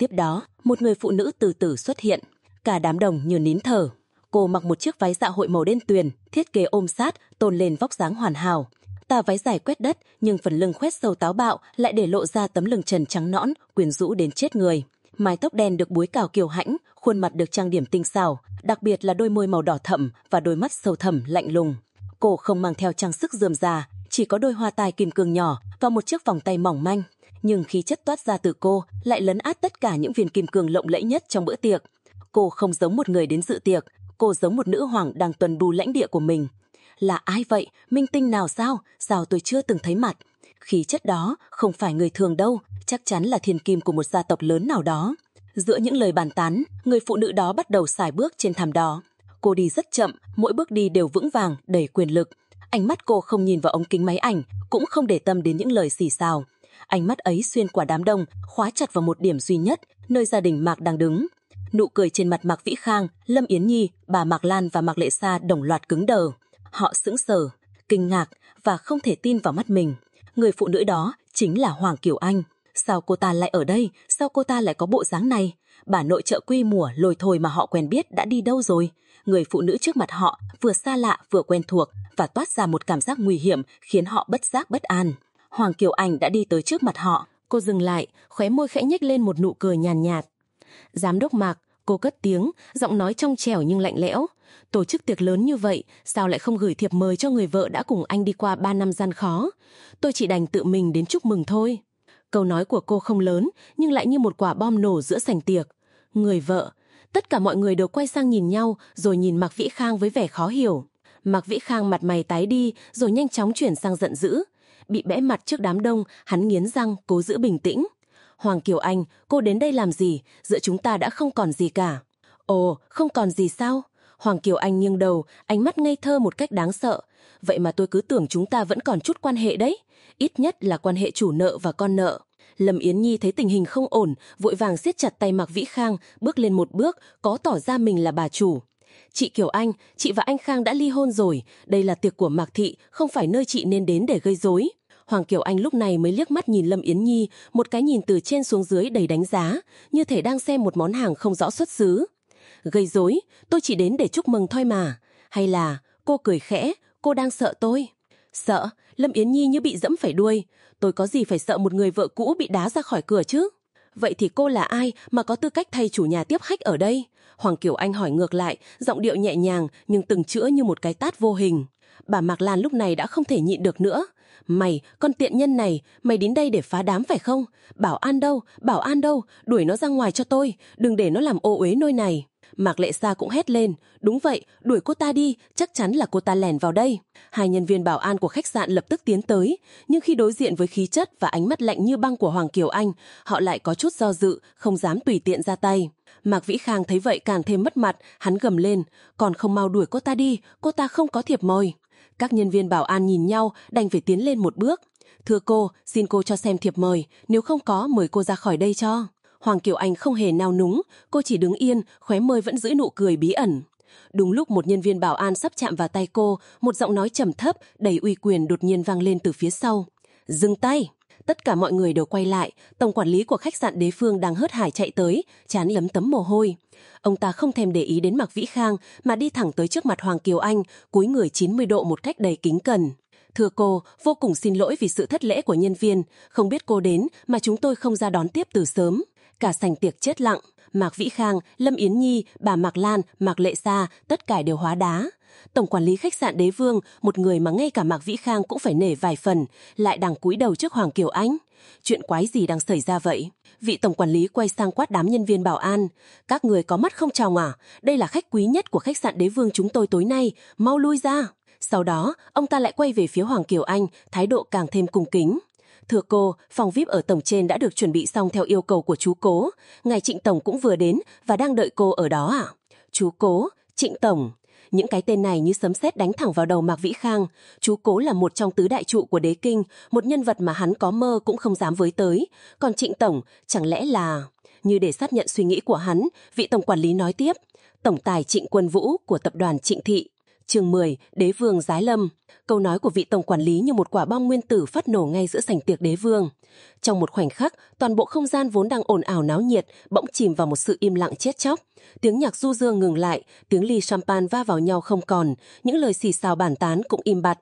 Tiếp đó, một người phụ nữ từ từ xuất hiện. Cả đám đồng như nín thở. Cô mặc một chiếc váy dạ hội màu đen tuyền, thiết kế ôm sát, tôn lên vóc dáng hoàn hảo. Tà váy dài quét đất, nhưng phần lưng khoét sâu táo bạo lại để lộ ra tấm lưng trần trắng nõn, quyến rũ đến chết người. Mái tóc đen được búi cào kiều hãnh, khuôn mặt được trang điểm tinh xảo, đặc biệt là đôi môi màu đỏ thẫm và đôi mắt sâu thẳm lạnh lùng. Cô không mang theo trang sức rườm rà, chỉ có đôi hoa tai kim cương nhỏ và một chiếc vòng tay mỏng manh. Nhưng khí chất toát ra từ cô lại lấn át tất cả những viên kim cương lộng lẫy nhất trong bữa tiệc. Cô không giống một người đến dự tiệc, cô giống một nữ hoàng đang tuần đu lãnh địa của mình. Là ai vậy? Minh tinh nào sao? Sao tôi chưa từng thấy mặt? Khí chất đó không phải người thường đâu, chắc chắn là thiên kim của một gia tộc lớn nào đó. Giữa những lời bàn tán, người phụ nữ đó bắt đầu xài bước trên thảm đỏ. Cô đi rất chậm, mỗi bước đi đều vững vàng, đầy quyền lực. Ánh mắt cô không nhìn vào ống kính máy ảnh, cũng không để tâm đến những lời xì xào. Ánh mắt ấy xuyên qua đám đông, khóa chặt vào một điểm duy nhất, nơi gia đình Mạc đang đứng. Nụ cười trên mặt Mạc Vĩ Khang, Lâm Yến Nhi, bà Mạc Lan và Mạc Lệ Sa đồng loạt cứng đờ. Họ sững sờ, kinh ngạc và không thể tin vào mắt mình. Người phụ nữ đó chính là Hoàng Kiều Anh. Sao cô ta lại ở đây? Sao cô ta lại có bộ dáng này? Bà nội trợ quy mùa lồi thôi mà họ quen biết đã đi đâu rồi? Người phụ nữ trước mặt họ vừa xa lạ vừa quen thuộc và toát ra một cảm giác nguy hiểm khiến họ bất giác bất an. Hoàng Kiều Anh đã đi tới trước mặt họ. Cô dừng lại, khóe môi khẽ nhếch lên một nụ cười nhàn nhạt, nhạt. Giám đốc Mạc, cô cất tiếng, giọng nói trong trẻo nhưng lạnh lẽo. Tổ chức tiệc lớn như vậy, sao lại không gửi thiệp mời cho người vợ đã cùng anh đi qua ba năm gian khó? Tôi chỉ đành tự mình đến chúc mừng thôi. Câu nói của cô không lớn, nhưng lại như một quả bom nổ giữa sảnh tiệc. Người vợ. Tất cả mọi người đều quay sang nhìn nhau, rồi nhìn Mạc Vĩ Khang với vẻ khó hiểu. Mạc Vĩ Khang mặt mày tái đi rồi nhanh chóng chuyển sang giận dữ. Bị bẽ mặt trước đám đông, hắn nghiến răng cố giữ bình tĩnh. Hoàng Kiều Anh, cô đến đây làm gì? Giữa chúng ta đã không còn gì cả. Ồ, không còn gì sao? Hoàng Kiều Anh nghiêng đầu, ánh mắt ngây thơ một cách đáng sợ. Vậy mà tôi cứ tưởng chúng ta vẫn còn chút quan hệ đấy. Ít nhất là quan hệ chủ nợ và con nợ. Lâm Yến Nhi thấy tình hình không ổn, vội vàng siết chặt tay Mạc Vĩ Khang, bước lên một bước, có tỏ ra mình là bà chủ. Chị Kiều Anh, chị và anh Khang đã ly hôn rồi, đây là tiệc của Mạc Thị, không phải nơi chị nên đến để gây rối. Hoàng Kiều Anh lúc này mới liếc mắt nhìn Lâm Yến Nhi, một cái nhìn từ trên xuống dưới đầy đánh giá, như thể đang xem một món hàng không rõ xuất xứ. Gây rối, tôi chỉ đến để chúc mừng thôi mà. Hay là, cô cười khẽ, cô đang sợ tôi? Sợ, Lâm Yến Nhi như bị dẫm phải đuôi. Tôi có gì phải sợ một người vợ cũ bị đá ra khỏi cửa chứ? Vậy thì cô là ai mà có tư cách thay chủ nhà tiếp khách ở đây? Hoàng Kiều Anh hỏi ngược lại, giọng điệu nhẹ nhàng nhưng từng chữa như một cái tát vô hình. Bà Mạc Lan lúc này đã không thể nhịn được nữa. Mày, con tiện nhân này, mày đến đây để phá đám phải không? Bảo an đâu, bảo an đâu, đuổi nó ra ngoài cho tôi, đừng để nó làm ô uế nơi này. Mạc Lệ Sa cũng hét lên, đúng vậy, đuổi cô ta đi, chắc chắn là cô ta lèn vào đây. Hai nhân viên bảo an của khách sạn lập tức tiến tới, nhưng khi đối diện với khí chất và ánh mắt lạnh như băng của Hoàng Kiều Anh, họ lại có chút do dự, không dám tùy tiện ra tay. Mạc Vĩ Khang thấy vậy càng thêm mất mặt, hắn gầm lên, còn không mau đuổi cô ta đi, cô ta không có thiệp mời. Các nhân viên bảo an nhìn nhau, đành phải tiến lên một bước. Thưa cô, xin cô cho xem thiệp mời, nếu không có mời cô ra khỏi đây cho. Hoàng Kiều Anh không hề nao núng, cô chỉ đứng yên, khóe môi vẫn giữ nụ cười bí ẩn. Đúng lúc một nhân viên bảo an sắp chạm vào tay cô, một giọng nói trầm thấp, đầy uy quyền đột nhiên vang lên từ phía sau. Dừng tay! Tất cả mọi người đều quay lại, tổng quản lý của khách sạn đế phương đang hớt hải chạy tới, chán lấm tấm mồ hôi. Ông ta không thèm để ý đến Mạc Vĩ Khang mà đi thẳng tới trước mặt Hoàng Kiều Anh, cúi người 90 độ một cách đầy kính cẩn. Thưa cô, vô cùng xin lỗi vì sự thất lễ của nhân viên, không biết cô đến mà chúng tôi không ra đón tiếp từ sớm. Cả sành tiệc chết lặng, Mạc Vĩ Khang, Lâm Yến Nhi, bà Mạc Lan, Mạc Lệ Sa, tất cả đều hóa đá. Tổng quản lý khách sạn Đế Vương, một người mà ngay cả Mạc Vĩ Khang cũng phải nể vài phần, lại đang cúi đầu trước Hoàng Kiều Anh. Chuyện quái gì đang xảy ra vậy? Vị tổng quản lý quay sang quát đám nhân viên bảo an. Các người có mắt không chào à? Đây là khách quý nhất của khách sạn Đế Vương chúng tôi tối nay, mau lui ra. Sau đó, ông ta lại quay về phía Hoàng Kiều Anh, thái độ càng thêm cung kính. Thưa cô, phòng VIP ở tổng trên đã được chuẩn bị xong theo yêu cầu của chú Cố. Ngài Trịnh Tổng cũng vừa đến và đang đợi cô ở đó ạ. À? Chú Cố, Trịnh Tổng. Những cái tên này như sấm sét đánh thẳng vào đầu Mạc Vĩ Khang. Chú Cố là một trong tứ đại trụ của đế kinh, một nhân vật mà hắn có mơ cũng không dám với tới. Còn Trịnh Tổng, chẳng lẽ là... Như để xác nhận suy nghĩ của hắn, vị tổng quản lý nói tiếp. Tổng tài Trịnh Quân Vũ của tập đoàn Trịnh Thị. Chương 10, Đế Vương Giái Lâm. Câu nói của vị tổng quản lý như một quả bom nguyên tử phát nổ ngay giữa sảnh tiệc đế vương. Trong một khoảnh khắc, toàn bộ không gian vốn đang ồn ào náo nhiệt, bỗng chìm vào một sự im lặng chết chóc. Tiếng nhạc du dương ngừng lại, tiếng ly champagne va vào nhau không còn, những lời xì xào bàn tán cũng im bặt.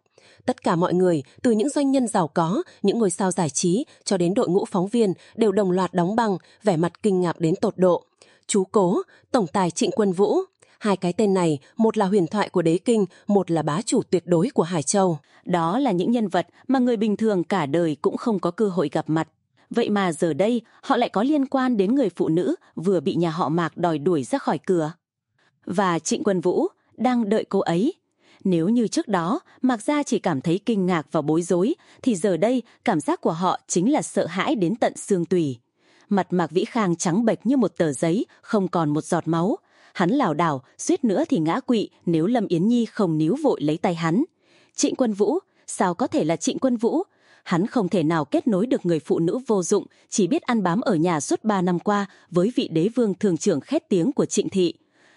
Tất cả mọi người, từ những doanh nhân giàu có, những ngôi sao giải trí, cho đến đội ngũ phóng viên, đều đồng loạt đóng băng, vẻ mặt kinh ngạc đến tột độ. Chú Cố, Tổng tài Trịnh Quân Vũ, Hai cái tên này, một là huyền thoại của đế kinh, một là bá chủ tuyệt đối của Hải Châu. Đó là những nhân vật mà người bình thường cả đời cũng không có cơ hội gặp mặt. Vậy mà giờ đây, họ lại có liên quan đến người phụ nữ vừa bị nhà họ Mạc đòi đuổi ra khỏi cửa. Và Trịnh Quân Vũ đang đợi cô ấy. Nếu như trước đó, Mạc Gia chỉ cảm thấy kinh ngạc và bối rối, thì giờ đây cảm giác của họ chính là sợ hãi đến tận xương tủy. Mặt Mạc Vĩ Khang trắng bệch như một tờ giấy, không còn một giọt máu, Hắn lảo đảo, suýt nữa thì ngã quỵ nếu Lâm Yến Nhi không níu vội lấy tay hắn. Trịnh Quân Vũ, sao có thể là Trịnh Quân Vũ? Hắn không thể nào kết nối được người phụ nữ vô dụng, chỉ biết ăn bám ở nhà suốt ba năm qua với vị đế vương thường trưởng khét tiếng của Trịnh Thị.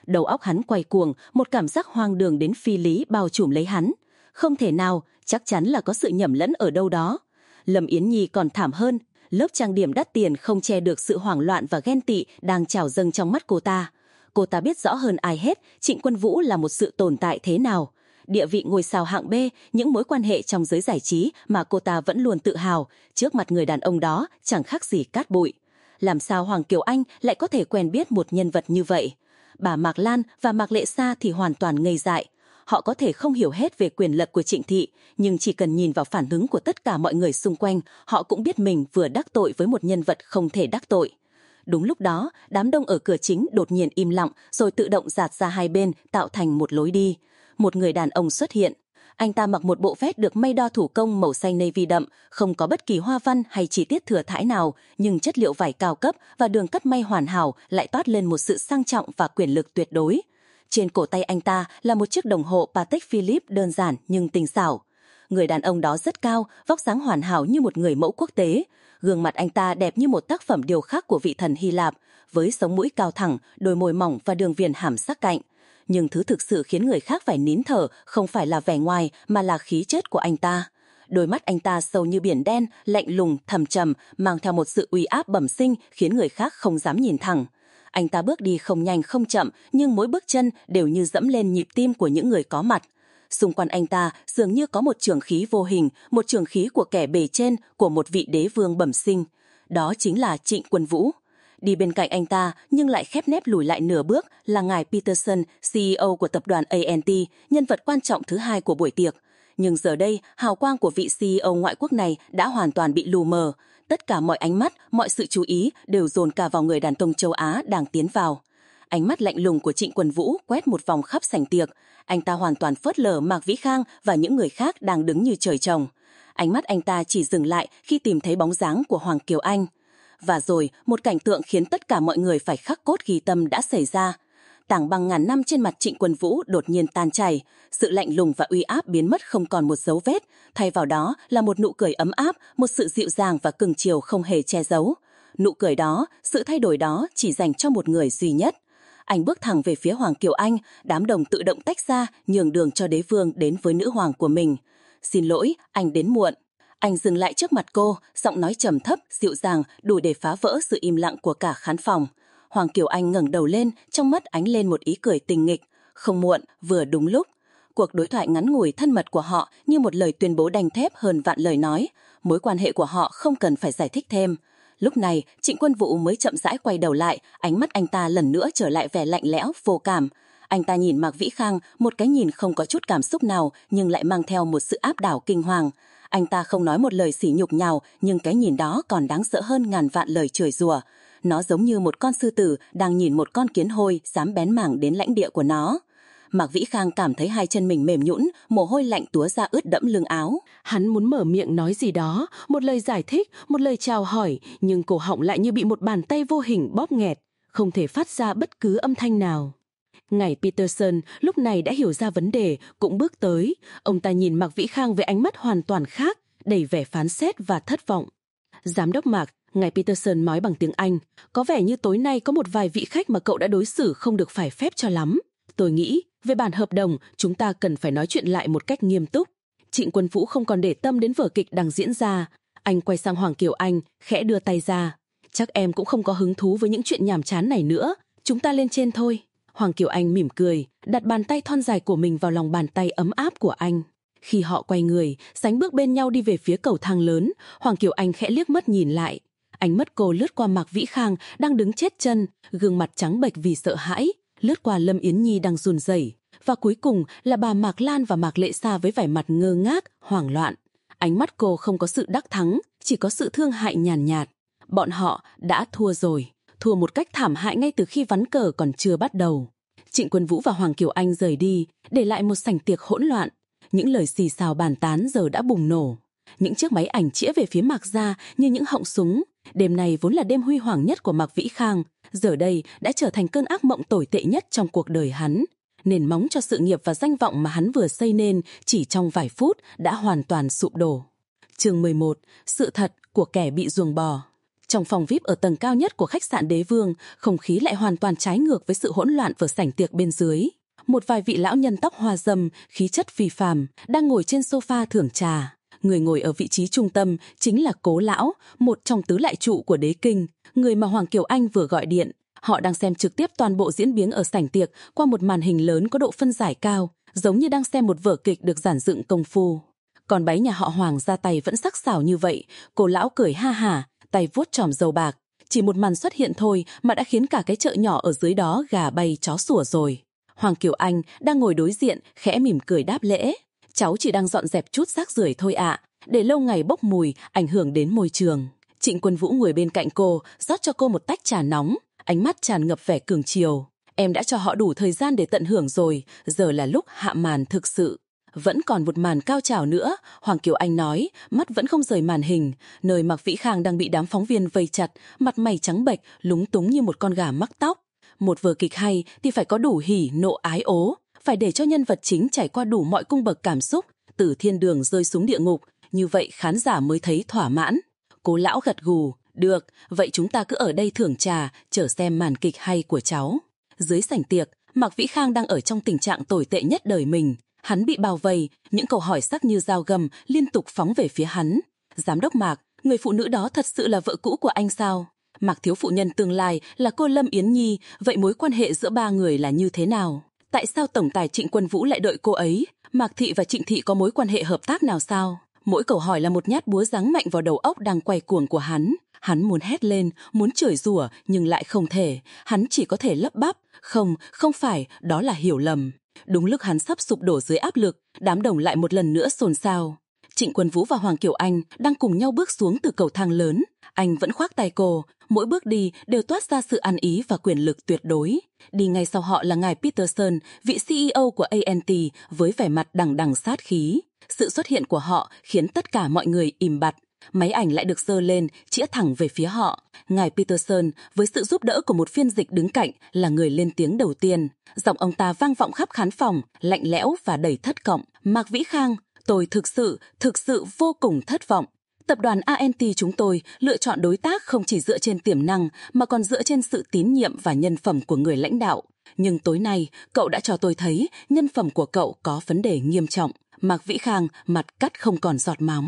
Đầu óc hắn quay cuồng, một cảm giác hoang đường đến phi lý bao trùm lấy hắn. Không thể nào, chắc chắn là có sự nhầm lẫn ở đâu đó. Lâm Yến Nhi còn thảm hơn, lớp trang điểm đắt tiền không che được sự hoảng loạn và ghen tị đang trào dâng trong mắt cô ta cô ta biết rõ hơn ai hết Trịnh Quân Vũ là một sự tồn tại thế nào. Địa vị ngôi sao hạng B, những mối quan hệ trong giới giải trí mà cô ta vẫn luôn tự hào, trước mặt người đàn ông đó chẳng khác gì cát bụi. Làm sao Hoàng Kiều Anh lại có thể quen biết một nhân vật như vậy? Bà Mạc Lan và Mạc Lệ Sa thì hoàn toàn ngây dại. Họ có thể không hiểu hết về quyền lực của Trịnh Thị, nhưng chỉ cần nhìn vào phản ứng của tất cả mọi người xung quanh, họ cũng biết mình vừa đắc tội với một nhân vật không thể đắc tội. Đúng lúc đó, đám đông ở cửa chính đột nhiên im lặng rồi tự động giạt ra hai bên tạo thành một lối đi. một người đàn ông xuất hiện. Anh ta mặc một bộ vest được may đo thủ công màu xanh navy đậm, không có bất kỳ hoa văn hay chi tiết thừa thãi nào, nhưng chất liệu vải cao cấp và đường cắt may hoàn hảo lại toát lên một sự sang trọng và quyền lực tuyệt đối. Trên cổ tay anh ta là một chiếc đồng hồ Patek Philippe đơn giản nhưng tinh xảo. Người đàn ông đó rất cao, vóc dáng hoàn hảo như một người mẫu quốc tế. Gương mặt anh ta đẹp như một tác phẩm điêu khắc của vị thần Hy Lạp, với sống mũi cao thẳng, đôi môi mỏng và đường viền hàm sắc cạnh. Nhưng thứ thực sự khiến người khác phải nín thở không phải là vẻ ngoài mà là khí chất của anh ta. Đôi mắt anh ta sâu như biển đen, lạnh lùng, thầm trầm, mang theo một sự uy áp bẩm sinh khiến người khác không dám nhìn thẳng. Anh ta bước đi không nhanh không chậm, nhưng mỗi bước chân đều như dẫm lên nhịp tim của những người có mặt. Xung quanh anh ta dường như có một trường khí vô hình, một trường khí của kẻ bề trên, của một vị đế vương bẩm sinh. Đó chính là Trịnh Quân Vũ. Đi bên cạnh anh ta nhưng lại khép nép lùi lại nửa bước là ngài Peterson, CEO của tập đoàn ANT, nhân vật quan trọng thứ hai của buổi tiệc. Nhưng giờ đây, hào quang của vị CEO ngoại quốc này đã hoàn toàn bị lù mờ. Tất cả mọi ánh mắt, mọi sự chú ý đều dồn cả vào người đàn ông châu Á đang tiến vào. Ánh mắt lạnh lùng của Trịnh Quần Vũ quét một vòng khắp sảnh tiệc. Anh ta hoàn toàn phớt lờ Mạc Vĩ Khang và những người khác đang đứng như trời trồng. Ánh mắt anh ta chỉ dừng lại khi tìm thấy bóng dáng của Hoàng Kiều Anh. Và rồi, một cảnh tượng khiến tất cả mọi người phải khắc cốt ghi tâm đã xảy ra. Tảng băng ngàn năm trên mặt Trịnh Quân Vũ đột nhiên tan chảy, sự lạnh lùng và uy áp biến mất không còn một dấu vết, thay vào đó là một nụ cười ấm áp, một sự dịu dàng và cưng chiều không hề che giấu. Nụ cười đó, sự thay đổi đó chỉ dành cho một người duy nhất. Anh bước thẳng về phía Hoàng Kiều Anh, đám đồng tự động tách ra, nhường đường cho đế vương đến với nữ hoàng của mình. Xin lỗi, anh đến muộn. Anh dừng lại trước mặt cô, giọng nói trầm thấp, dịu dàng, đủ để phá vỡ sự im lặng của cả khán phòng. Hoàng Kiều Anh ngẩng đầu lên, trong mắt ánh lên một ý cười tình nghịch. Không muộn, vừa đúng lúc. Cuộc đối thoại ngắn ngủi thân mật của họ như một lời tuyên bố đanh thép hơn vạn lời nói. Mối quan hệ của họ không cần phải giải thích thêm. Lúc này, Trịnh Quân Vũ mới chậm rãi quay đầu lại, ánh mắt anh ta lần nữa trở lại vẻ lạnh lẽo, vô cảm. Anh ta nhìn Mạc Vĩ Khang, một cái nhìn không có chút cảm xúc nào, nhưng lại mang theo một sự áp đảo kinh hoàng. Anh ta không nói một lời sỉ nhục nhào, nhưng cái nhìn đó còn đáng sợ hơn ngàn vạn lời chửi rủa. Nó giống như một con sư tử đang nhìn một con kiến hôi dám bén mảng đến lãnh địa của nó. Mạc Vĩ Khang cảm thấy hai chân mình mềm nhũn, mồ hôi lạnh túa ra ướt đẫm lưng áo. Hắn muốn mở miệng nói gì đó, một lời giải thích, một lời chào hỏi, nhưng cổ họng lại như bị một bàn tay vô hình bóp nghẹt, không thể phát ra bất cứ âm thanh nào. Ngài Peterson lúc này đã hiểu ra vấn đề, cũng bước tới. Ông ta nhìn Mạc Vĩ Khang với ánh mắt hoàn toàn khác, đầy vẻ phán xét và thất vọng. Giám đốc Mạc, ngài Peterson nói bằng tiếng Anh, có vẻ như tối nay có một vài vị khách mà cậu đã đối xử không được phải phép cho lắm. Tôi nghĩ, về bản hợp đồng, chúng ta cần phải nói chuyện lại một cách nghiêm túc. Trịnh Quân Vũ không còn để tâm đến vở kịch đang diễn ra. Anh quay sang Hoàng Kiều Anh, khẽ đưa tay ra. Chắc em cũng không có hứng thú với những chuyện nhàm chán này nữa. Chúng ta lên trên thôi. Hoàng Kiều Anh mỉm cười, đặt bàn tay thon dài của mình vào lòng bàn tay ấm áp của anh. Khi họ quay người, sánh bước bên nhau đi về phía cầu thang lớn, Hoàng Kiều Anh khẽ liếc mắt nhìn lại. Ánh mắt cô lướt qua Mạc Vĩ Khang đang đứng chết chân, gương mặt trắng bệch vì sợ hãi, lướt qua Lâm Yến Nhi đang run rẩy, và cuối cùng là bà Mạc Lan và Mạc Lệ Sa với vẻ mặt ngơ ngác, hoảng loạn. Ánh mắt cô không có sự đắc thắng, chỉ có sự thương hại nhàn nhạt, nhạt. Bọn họ đã thua rồi thua một cách thảm hại ngay từ khi ván cờ còn chưa bắt đầu. Trịnh Quân Vũ và Hoàng Kiều Anh rời đi, để lại một sảnh tiệc hỗn loạn. Những lời xì xào bàn tán giờ đã bùng nổ. Những chiếc máy ảnh chĩa về phía Mạc Gia như những họng súng. Đêm này vốn là đêm huy hoàng nhất của Mạc Vĩ Khang, giờ đây đã trở thành cơn ác mộng tồi tệ nhất trong cuộc đời hắn. Nền móng cho sự nghiệp và danh vọng mà hắn vừa xây nên chỉ trong vài phút đã hoàn toàn sụp đổ. Chương 11. Sự thật của kẻ bị ruồng bò trong phòng VIP ở tầng cao nhất của khách sạn Đế Vương, không khí lại hoàn toàn trái ngược với sự hỗn loạn ở sảnh tiệc bên dưới. Một vài vị lão nhân tóc hoa dâm, khí chất phi phàm, đang ngồi trên sofa thưởng trà. Người ngồi ở vị trí trung tâm chính là Cố Lão, một trong tứ lại trụ của đế kinh, người mà Hoàng Kiều Anh vừa gọi điện. Họ đang xem trực tiếp toàn bộ diễn biến ở sảnh tiệc qua một màn hình lớn có độ phân giải cao, giống như đang xem một vở kịch được giản dựng công phu. Còn bấy nhà họ Hoàng ra tay vẫn sắc sảo như vậy, cố lão cười ha hả, tay vuốt tròm dầu bạc. Chỉ một màn xuất hiện thôi mà đã khiến cả cái chợ nhỏ ở dưới đó gà bay chó sủa rồi. Hoàng Kiều Anh đang ngồi đối diện, khẽ mỉm cười đáp lễ. Cháu chỉ đang dọn dẹp chút rác rưởi thôi ạ, để lâu ngày bốc mùi, ảnh hưởng đến môi trường. Trịnh Quân Vũ ngồi bên cạnh cô, rót cho cô một tách trà nóng, ánh mắt tràn ngập vẻ cường chiều. Em đã cho họ đủ thời gian để tận hưởng rồi, giờ là lúc hạ màn thực sự. Vẫn còn một màn cao trào nữa, Hoàng Kiều Anh nói, mắt vẫn không rời màn hình, nơi Mạc Vĩ Khang đang bị đám phóng viên vây chặt, mặt mày trắng bệch, lúng túng như một con gà mắc tóc. Một vở kịch hay thì phải có đủ hỉ, nộ ái ố, phải để cho nhân vật chính trải qua đủ mọi cung bậc cảm xúc, từ thiên đường rơi xuống địa ngục, như vậy khán giả mới thấy thỏa mãn. Cố lão gật gù, được, vậy chúng ta cứ ở đây thưởng trà, chờ xem màn kịch hay của cháu. Dưới sảnh tiệc, Mạc Vĩ Khang đang ở trong tình trạng tồi tệ nhất đời mình. Hắn bị bao vây, những câu hỏi sắc như dao gầm liên tục phóng về phía hắn. Giám đốc Mạc, người phụ nữ đó thật sự là vợ cũ của anh sao? Mạc thiếu phụ nhân tương lai là cô Lâm Yến Nhi, vậy mối quan hệ giữa ba người là như thế nào? Tại sao Tổng tài Trịnh Quân Vũ lại đợi cô ấy? Mạc Thị và Trịnh Thị có mối quan hệ hợp tác nào sao? Mỗi câu hỏi là một nhát búa giáng mạnh vào đầu óc đang quay cuồng của hắn. Hắn muốn hét lên, muốn chửi rủa nhưng lại không thể. Hắn chỉ có thể lấp bắp. Không, không phải, đó là hiểu lầm. Đúng lúc hắn sắp sụp đổ dưới áp lực, đám đồng lại một lần nữa xôn xao. Trịnh Quân Vũ và Hoàng Kiều Anh đang cùng nhau bước xuống từ cầu thang lớn. Anh vẫn khoác tay cô, mỗi bước đi đều toát ra sự ăn ý và quyền lực tuyệt đối. Đi ngay sau họ là ngài Peterson, vị CEO của ANT với vẻ mặt đằng đằng sát khí. Sự xuất hiện của họ khiến tất cả mọi người im bặt. Máy ảnh lại được dơ lên, chĩa thẳng về phía họ. Ngài Peterson, với sự giúp đỡ của một phiên dịch đứng cạnh, là người lên tiếng đầu tiên. Giọng ông ta vang vọng khắp khán phòng, lạnh lẽo và đầy thất vọng. Mạc Vĩ Khang, tôi thực sự, thực sự vô cùng thất vọng. Tập đoàn ANT chúng tôi lựa chọn đối tác không chỉ dựa trên tiềm năng mà còn dựa trên sự tín nhiệm và nhân phẩm của người lãnh đạo. Nhưng tối nay, cậu đã cho tôi thấy nhân phẩm của cậu có vấn đề nghiêm trọng. Mạc Vĩ Khang mặt cắt không còn giọt máu.